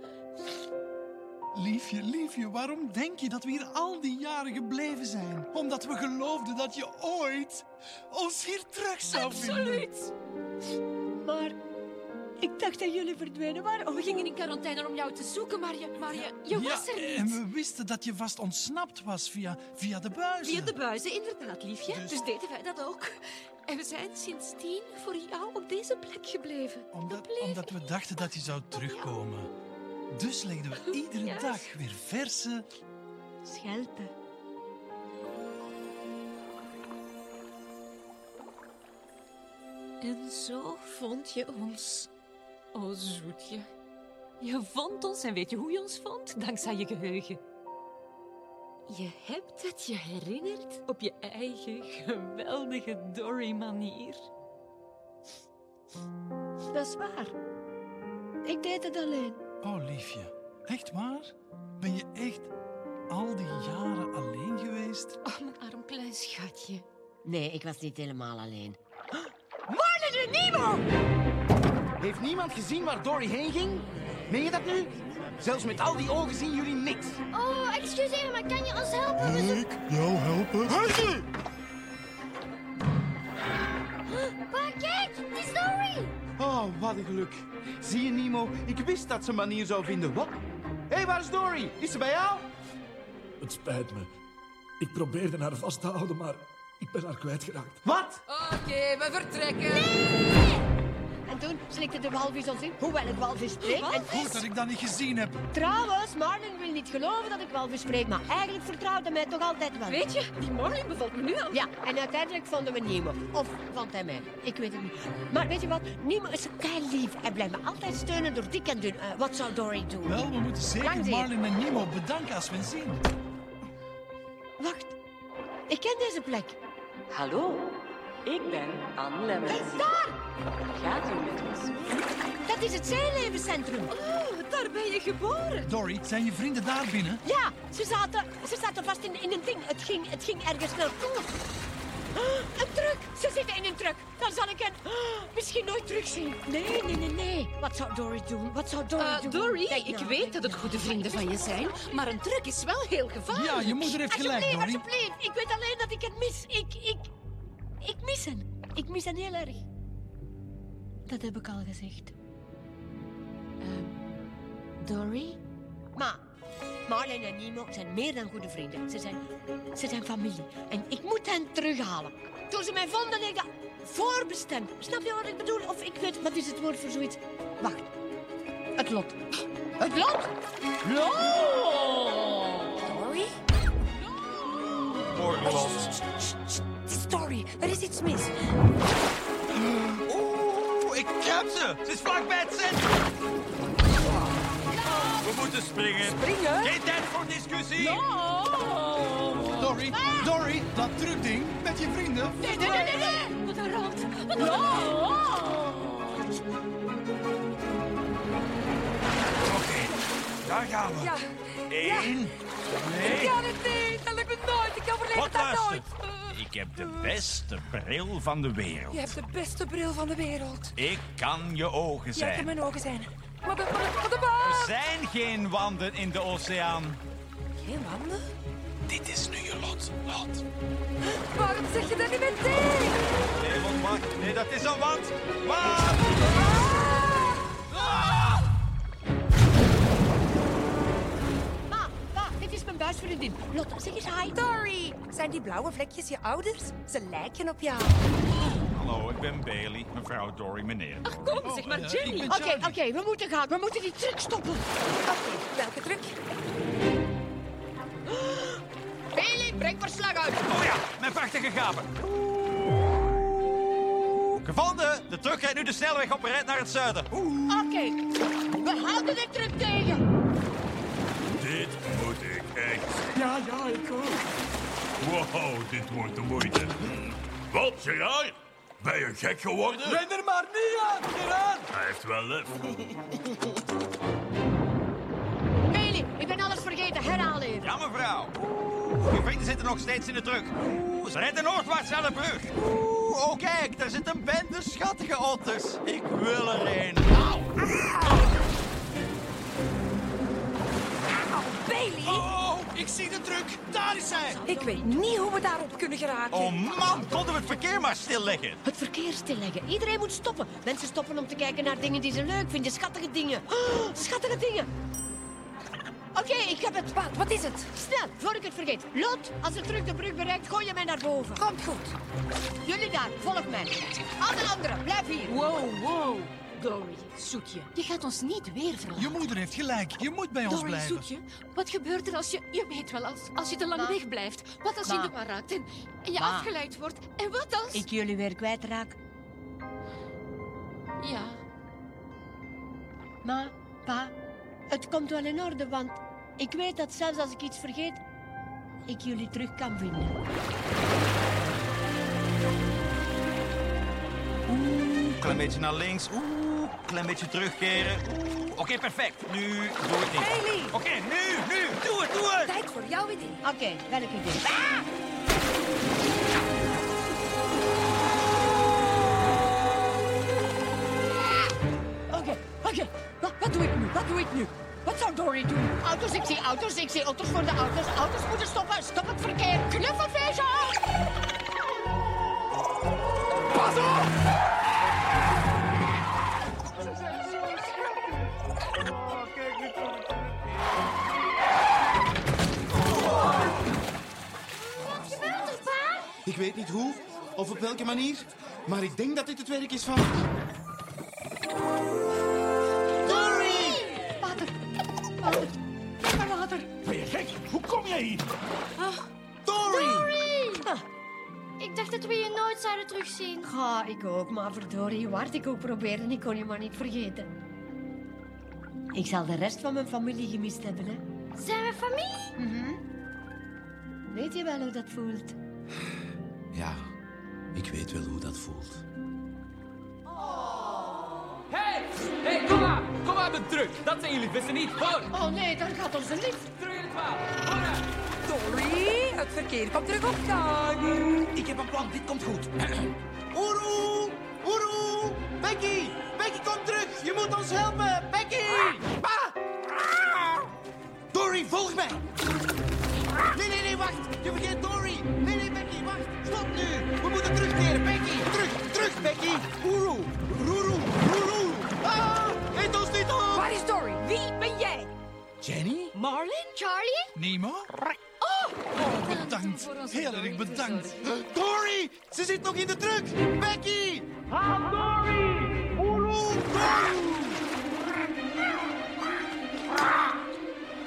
Liefje, liefje, waarom denk je dat we hier al die jaren gebleven zijn? Omdat we geloofden dat je ooit ons hier terug zou vinden. Absoluut. Maar ik dacht dat jullie verdwenen waren. We gingen in quarantaine om jou te zoeken, maar je, maar je, je was er niet. en we wisten dat je vast ontsnapt was via, via de buizen. Via de buizen, inderdaad, liefje. Dus... deden wij dat ook. En we zijn sindsdien voor jou op deze plek gebleven. Omdat, omdat we dachten dat je zou terugkomen. Dus legden we iedere dag weer verse... Schelpen. En zo vond je ons. O, zoetje. Je vond ons en weet je hoe je ons vond? Dankzij je geheugen. Je hebt het je herinnerd op je eigen geweldige Dory-manier. Dat is waar. Ik deed het alleen. Oh, liefje. Echt waar? Ben je echt al die jaren alleen geweest? Oh, mijn arm klein schatje. Nee, ik was niet helemaal alleen. <gasps> Marlin en Nemo! Heeft niemand gezien waar Dory heen ging? Meen je dat nu? Zelfs met al die ogen zien jullie niks. Oh, excuseer, maar kan je ons helpen? Zoeken- jou helpen? Pa, wat een geluk. Zie je, Nemo? Ik wist dat ze een manier zou vinden. Wat? Hé, hey, waar is Dory? Is ze bij jou? Het spijt me. Ik probeerde haar vast te houden, maar ik ben haar kwijtgeraakt. Wat? Oké, we vertrekken. En toen slikte de walvis ons in, hoewel ik walvis spreek. En Goed dat ik dat niet gezien heb. Trouwens, Marlin wil niet geloven dat ik walvis spreek, maar eigenlijk vertrouwde hij mij toch altijd wel. Weet je, die Marlin bevalt me nu al. Ja, en uiteindelijk vonden we Nemo. Of vond hij mij. Ik weet het niet. Maar weet je wat? Nemo is kei lief. Hij blijft me altijd steunen door dik en dun. Eh, wat zou Dory doen? Wel, we moeten zeker. Marlin en Nemo bedanken als we hen zien. Wacht. Ik ken deze plek. Hallo, ik ben Anne Lemmens. Daar! Gaat u met ons? Dat is het zeelevencentrum. Oh, daar ben je geboren. Dory, zijn je vrienden daar binnen? Ja, ze zaten, ze zaten vast in, in een ding. Het ging, het ging ergens naartoe. Ah, Een truck! Ze zitten in een truck. Dan zal ik hen ah, misschien nooit terugzien. Nee, nee, nee, nee. Wat zou Dory doen? Wat zou Dory Eh, doen? Dory, Kijk ik nou, weet dat het goede vrienden van je zijn, maar een truck is wel heel gevaarlijk. Ja, je moeder heeft gelijk, Alsjeblieft, Dory. alsjeblieft. Ik weet alleen dat ik het mis. Ik, ik, ik mis hen. Ik mis hen heel erg. Dat heb ik al gezegd. Ehm, Dory? Maar Marlin en Nemo zijn meer dan goede vrienden. Ze zijn, ze zijn familie. En ik moet hen terughalen. Toen ze mij vonden, ik dat voorbestemd. Snap je wat ik bedoel? Of ik weet, wat is het woord voor zoiets? Wacht. Het lot. Het lot? Lot! Dory? Mooi lot. Er is iets mis. Oeh, ik heb ze. Ze is vlakbij het centrum. We moeten springen. Springen? Geen tijd voor discussie. Dory, Dory, dat truckding met je vrienden. Nee, nee, nee, nee, nee. Wat een rood. Wat een Oké, daar gaan we. Ja. Eén, Ik twee... kan het niet. Dat lukt me nooit. Ik overleef luister. nooit. Ik heb de beste bril van de wereld. Je hebt de beste bril van de wereld. Ik kan je ogen zijn. kan mijn ogen zijn. Wat een, wat wat Er zijn geen wanden in de oceaan. Geen wanden? Dit is nu je lot, lot. Waarom zeg je dat niet meteen? Nee, want. Nee, dat is een wand. Wacht! Dit is mijn buisvriendin. Lotte, zeg eens hi. Dory, zijn die blauwe vlekjes je ouders? Ze lijken op jou. Hallo, ik ben Bailey. Mevrouw Dory, meneer. Ach, kom, zeg maar Jenny. Oké, oké, we moeten gaan. We moeten die truck stoppen. Oké, welke truc? <gasps> Bailey, breng maar slag uit. Oh ja, mijn prachtige gaven. Gevonden! De truck rijdt nu de snelweg op en rijdt naar het zuiden. Oké, we houden de truck tegen. Ja, ja, ik ook. Wow, dit wordt de moeite. Wat, Gerard? Ben je gek geworden? Ren er maar niet aan, Gerard! Hij heeft wel lef. Bailey, ik ben alles vergeten. Herhaal even. Ja, mevrouw. Oeh, je vrienden zitten nog steeds in de truck. Oeh, ze rijden noordwaarts naar de brug. Oeh, oh kijk, daar zit een bende schattige otters. Ik wil er een. Bailey, Oh, ik zie de truck. Daar is zij. ik weet niet hoe we daarop kunnen geraken. Oh man, konden we het verkeer maar stilleggen? Het verkeer stilleggen. Iedereen moet stoppen. Mensen stoppen om te kijken naar dingen die ze leuk vinden. Schattige dingen. Oh, schattige dingen. Oké, ik heb het. Wat, wat is het? Snel, voor ik het vergeet. Lot, als de truck de brug bereikt, gooi je mij naar boven. Komt goed. Jullie daar, volg mij. Alle anderen, blijf hier. Wow, wow. Dory, zoetje. Je gaat ons niet weer verlaten. Je moeder heeft gelijk. Je moet bij ons Dory, blijven. zoetje. Wat gebeurt er als je... Je weet wel, als, als je te lang Ma. wegblijft. Wat als je de war raakt en, en je Ma. afgeleid wordt? En wat als... Ik jullie weer kwijtraak. Ja. Ma, pa, het komt wel in orde, want ik weet dat zelfs als ik iets vergeet, ik jullie terug kan vinden. Oeh, klein beetje naar links. Oeh, klein beetje terugkeren. Oké, perfect. Nu doe het niet. Oké, nu, nu. Doe het, doe het. Tijd voor jouw idee. Oké, welk idee? Oké, oké. Wat, wat doe ik nu? Wat doe ik nu? Wat zou Dory doen? Auto's, ik zie auto's, ik zie auto's voor de auto's. Auto's moeten stoppen, stop het verkeer. Knuffelfeestje! Weet niet hoe of op welke manier, maar ik denk dat dit het werk is van... Dory! Water. Water. Maar water. Ben je gek? Hoe kom jij hier? Dory! Dory! Ik dacht dat we je nooit zouden terugzien. Ga ik ook, maar verdorie, hard ik ook probeerde, ik kon je maar niet vergeten. Ik zal de rest van mijn familie gemist hebben, hè. Zijn we familie? Mhm. Weet je wel hoe dat voelt? Ja, ik weet wel hoe dat voelt. Hey, hey, kom maar. Kom maar met terug. Dat zijn jullie vissen niet. Hoor. Oh nee, daar gaat onze lift. Terug in het water. Hoor. Dory, het verkeer komt terug op gang. Ik heb een plan, dit komt goed. <clears throat> Oeroe! Oeroe! Becky! Becky, kom terug! Je moet ons helpen! Becky! Pa! Dory, volg mij! Nee, nee, nee, wacht! Je vergeet Dory! We moeten terugkeren, Becky! Terug, terug, Becky! Oeroe! Roeroe! Roeroe! Ah! Eet ons niet op! Waar is Dory? Wie ben jij? Jenny? Marlin? Charlie? Nemo? Oh! Bedankt. Heel erg bedankt. Dory! Ze zit nog in de truck! Becky! Haal Dory! Oeroe!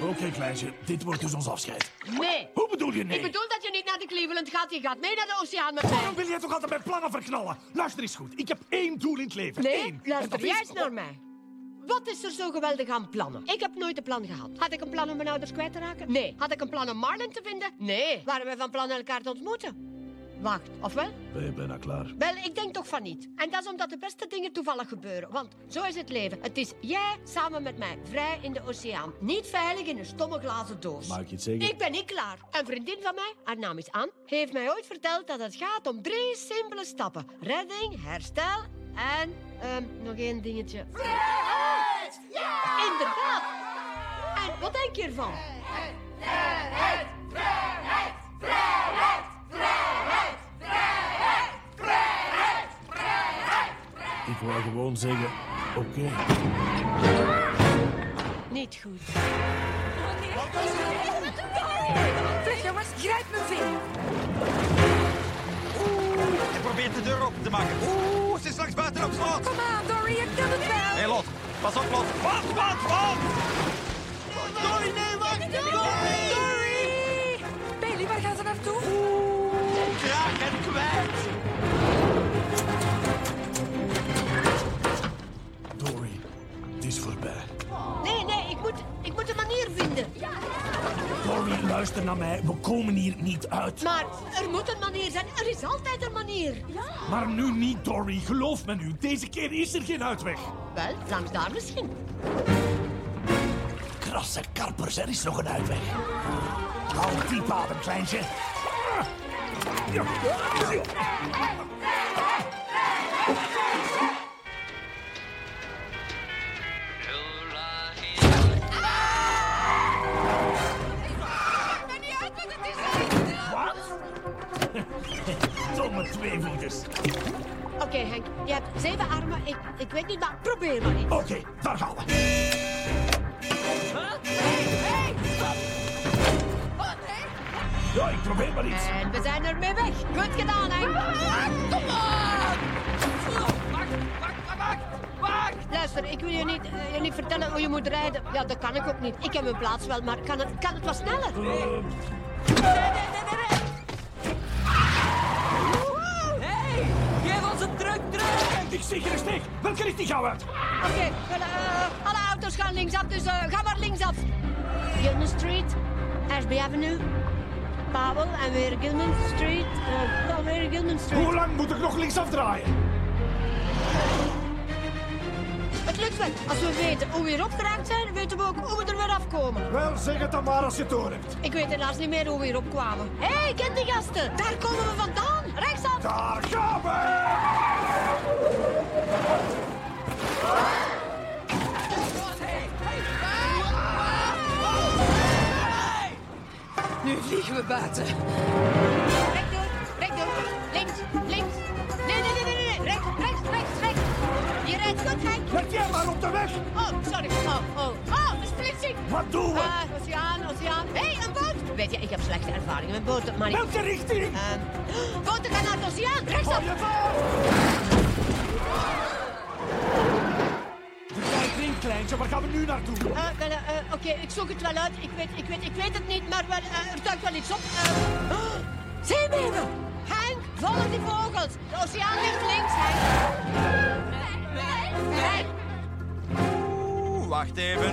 Oké, kleintje, dit wordt dus ons afscheid. Nee. Hoe bedoel je nee? Ik bedoel dat je niet naar de Cleveland gaat, je gaat mee naar de oceaan met mij. Waarom wil jij toch altijd mijn plannen verknallen? Luister eens goed, ik heb één doel in het leven. Nee, Eén. Luister is- juist naar mij. Wat is er zo geweldig aan plannen? Ik heb nooit een plan gehad. Had ik een plan om mijn ouders kwijt te raken? Nee. Had ik een plan om Marlin te vinden? Nee. Waren we van plan elkaar te ontmoeten? Wacht, of wel? Ben je bijna klaar? Wel, ik denk toch van niet. En dat is omdat de beste dingen toevallig gebeuren. Want zo is het leven. Het is jij samen met mij, vrij in de oceaan. Niet veilig in een stomme glazen doos. Mag ik iets zeggen? Ik ben niet klaar. Een vriendin van mij, haar naam is Anne, heeft mij ooit verteld dat het gaat om drie simpele stappen. Redding, herstel en... ehm, nog één dingetje. Vrijheid! Ja! Inderdaad. En wat denk je ervan? Vrijheid! Vrijheid! Vrijheid! Vrijheid! Vrijheid! Vrijheid! Vrijheid! Ik wou gewoon zeggen, oké. Niet goed. Zeg jongens, grijp me vinger. Je probeert de deur open te maken. Oeh, ze is straks buiten op slot. Kom aan, Dory, ik kan het wel. Hé, hey, Lot. Pas op, Lot. Wat, wat, wat? Dory, nee, wacht! Dory! Luister naar mij. We komen hier niet uit. Maar er moet een manier zijn. Er is altijd een manier. Maar nu niet, Dory. Geloof me nu. Deze keer is er geen uitweg. Wel, langs daar misschien. Krasse karpers, er is nog een uitweg. Hou diep adem, kleintje. Ja. Tweevoeters. Oké, Henk, je hebt zeven armen. Ik, ik weet niet, maar probeer maar niet. Oké, daar gaan we. Ja, ik probeer maar iets. En we zijn ermee weg. Goed gedaan, Henk. Kom op! Luister, ik wil je niet, eh, je niet vertellen hoe je moet rijden. Ja, dat kan ik ook niet. Ik heb mijn plaats wel, maar kan het, kan het wat sneller? Hey, Ik zie geen steek. Welke richting gaan we uit? Oké, wel, eh, alle auto's gaan linksaf, dus eh, ga maar linksaf. Gilman Street, Ashby Avenue, Powell en weer Gilman Street. eh, dan weer Gilman Street. Hoe lang moet ik nog linksaf draaien? Het lukt wel. Als we weten hoe we hier opgeraakt zijn, weten we ook hoe we er weer afkomen. Wel, zeg het dan maar als je het door hebt. Ik weet helaas niet meer hoe we hier opkwamen. Hé, hey, ken die gasten. Daar komen we vandaan. Rechtsaf. Daar gaan we! Nu vliegen we buiten. Rechtdoor, rechtdoor. Links, links. Nee, nee, nee, nee, nee. Rechts, rechts, rechts, rechts. Je rijdt goed, Henk. Let jij maar op de weg. Oh, sorry. Oh, oh. Oh, een splitsing. Wat doen we? Ah, oceaan, oceaan. Hé, hey, een boot. Weet je, ik heb slechte ervaringen met boten, maar... ik- Welke richting? Ehm, boot je Kleintje. Waar gaan we nu naartoe? Eh, eh, eh, Oké, ik zoek het wel uit. Ik weet, ik weet, ik weet het niet, maar wel, eh, er duikt wel iets op. Eh, <gasps> oh, zeemeeuwen! Henk, volg die vogels. De oceaan ligt links, Henk. Henk. Oeh, wacht even.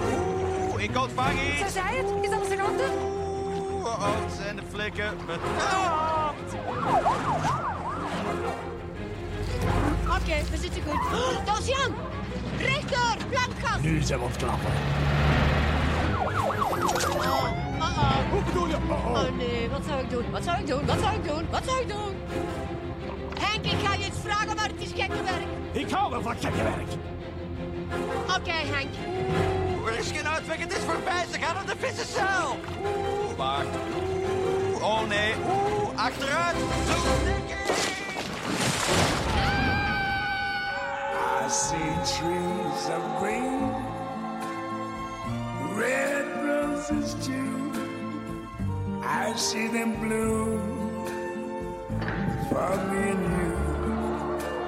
Oeh, ik ontvang iets. zei het. Is alles in orde? Oeh, oh, oh, het zijn de flikken. Betrapt. Oké, we zitten goed. <gasps> De oceaan! Rechtdoor, plankgas! Nu zijn we aan het klappen. Oh, oh. Hoe bedoel je? Oh, oh. Oh nee, wat zou ik doen? Wat zou ik doen? Wat zou ik doen? Wat zou ik doen? Henk, ik ga je iets vragen, maar het is gekke werk. Ik hou wel van gekke werk. Oké, Henk. Oeh, er is geen uitweg, het is voorbij. Ze gaan naar de vissencel. Oeh, wacht. Oeh, oh nee. Oeh, achteruit. Zo. See trees of green, red roses too. I see them bloom for me and you.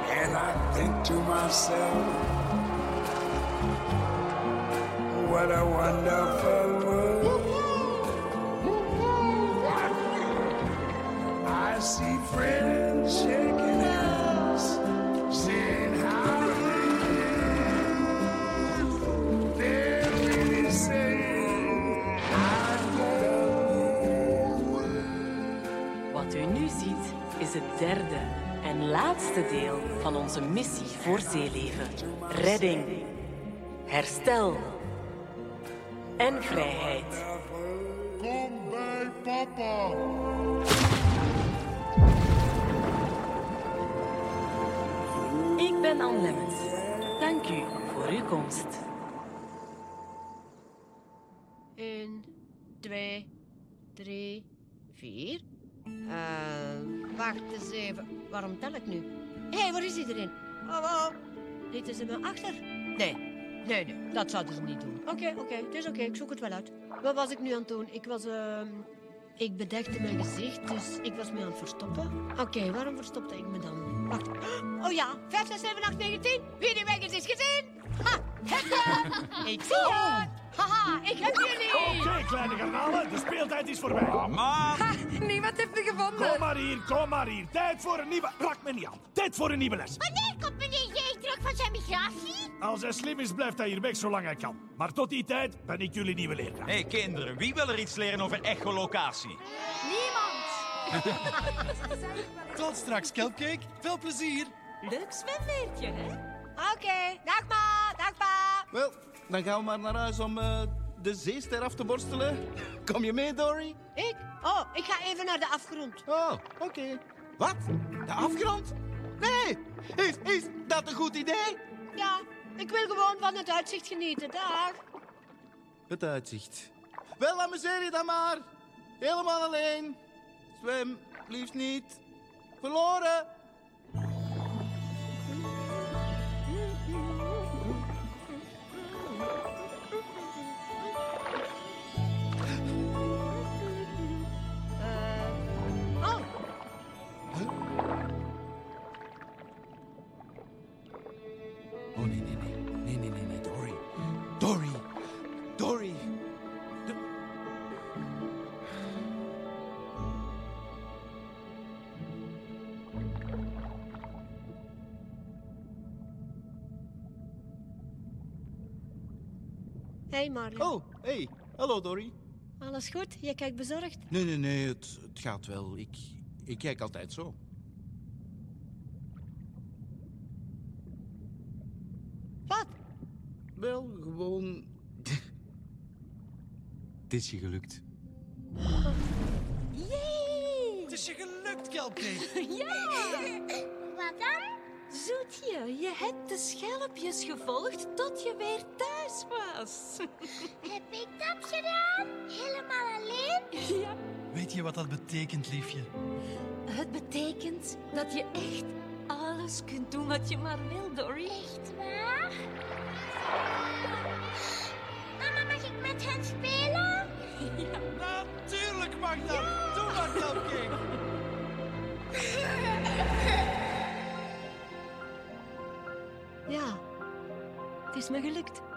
And I think to myself, what a wonderful world. I see friends shaking derde en laatste deel van onze missie voor zeeleven. Redding, herstel en vrijheid. Kom bij papa. Ik ben Anne Lemmens. Dank u voor uw komst. 1, 2, 3, 4. Uh, wacht eens even. Waarom tel ik nu? Hé, hey, waar is iedereen? Oh, oh. Lieten ze me achter? Nee. Nee, nee, dat zouden ze niet doen. Oké, oké, het is oké, ik zoek het wel uit. Wat was ik nu aan het doen? Ik was, ehm ik bedekte mijn gezicht, dus ik was me aan het verstoppen. Oké, waarom verstopte ik me dan? Wacht. Oh ja, 5, 6, 7, 8, 9, 10. Wie die weg is, is gezien. Ha, heb je? Ik zie je. Haha, ik heb jullie. Oké, kleine garnalen, de speeltijd is voorbij. man. Ha, niemand heeft me gevonden. Kom maar hier, kom maar hier. Tijd voor een nieuwe... Raak me niet aan. Tijd voor een nieuwe les. Wanneer komt meneer J terug van zijn migratie? Als hij slim is, blijft hij hier weg zolang hij kan. Maar tot die tijd ben ik jullie nieuwe leerkracht. Hé hey, kinderen, wie wil er iets leren over echolocatie? Niemand. <laughs> Tot straks, Kelpcake. Veel plezier. Leuk zwemweertje, hè? Oké, dag ma, dag pa. Wel, dan gaan we maar naar huis om eh, de zeester af te borstelen. Kom je mee, Dory? Ik? Oh, ik ga even naar de afgrond. Oh, oké. Wat? De afgrond? Nee! Is, is dat een goed idee? Ja, ik wil gewoon van het uitzicht genieten. Dag. Het uitzicht. Wel, amuseer je dan maar. Helemaal alleen. Zwem, liefst niet. Verloren. Oh, nee, nee, nee. Nee, nee, nee, nee. Dory. Dory. Dory. Do- hey Marley. Oh, hey. Hallo, Dory. Alles goed? Je kijkt bezorgd. Nee, nee, nee. Het, het gaat wel. Ik, ik kijk altijd zo. Wat? Wel, gewoon... Het is je gelukt. Yay! Het is je gelukt, Kelpcake. <laughs> Ja! Wat dan? Zoetje, je hebt de schelpjes gevolgd tot je weer thuis was. <laughs> Heb ik dat gedaan? Helemaal alleen? Ja. Weet je wat dat betekent, liefje? Het betekent dat je echt alles kunt doen wat je maar wil, Dory. Echt waar? Mark dan! Doe Mark dan, King! Ja, het is me gelukt.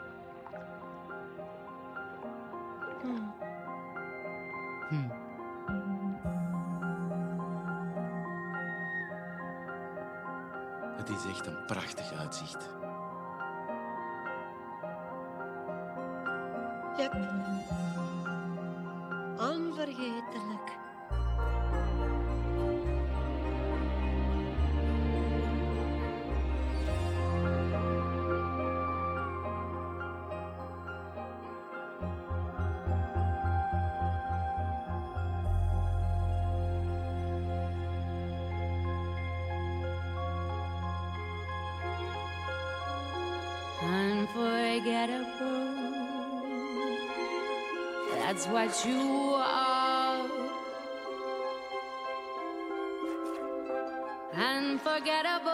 what you are. Unforgettable.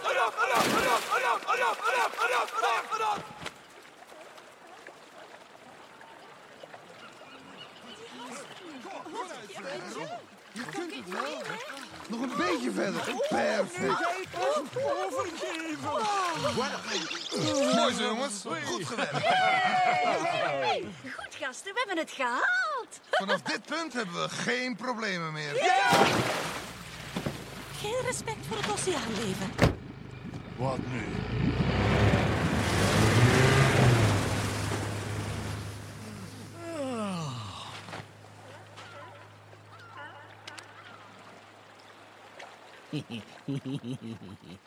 Dat. Doe maar, Kelpcake. Nog een beetje verder. Perfect. Overgeven. Mooi zo, jongens. Goed gewerkt. Hey, goed gasten, we hebben het gehaald. Vanaf dit punt hebben we geen problemen meer. Geen respect voor het oceaanleven. Wat nu? Hehehehe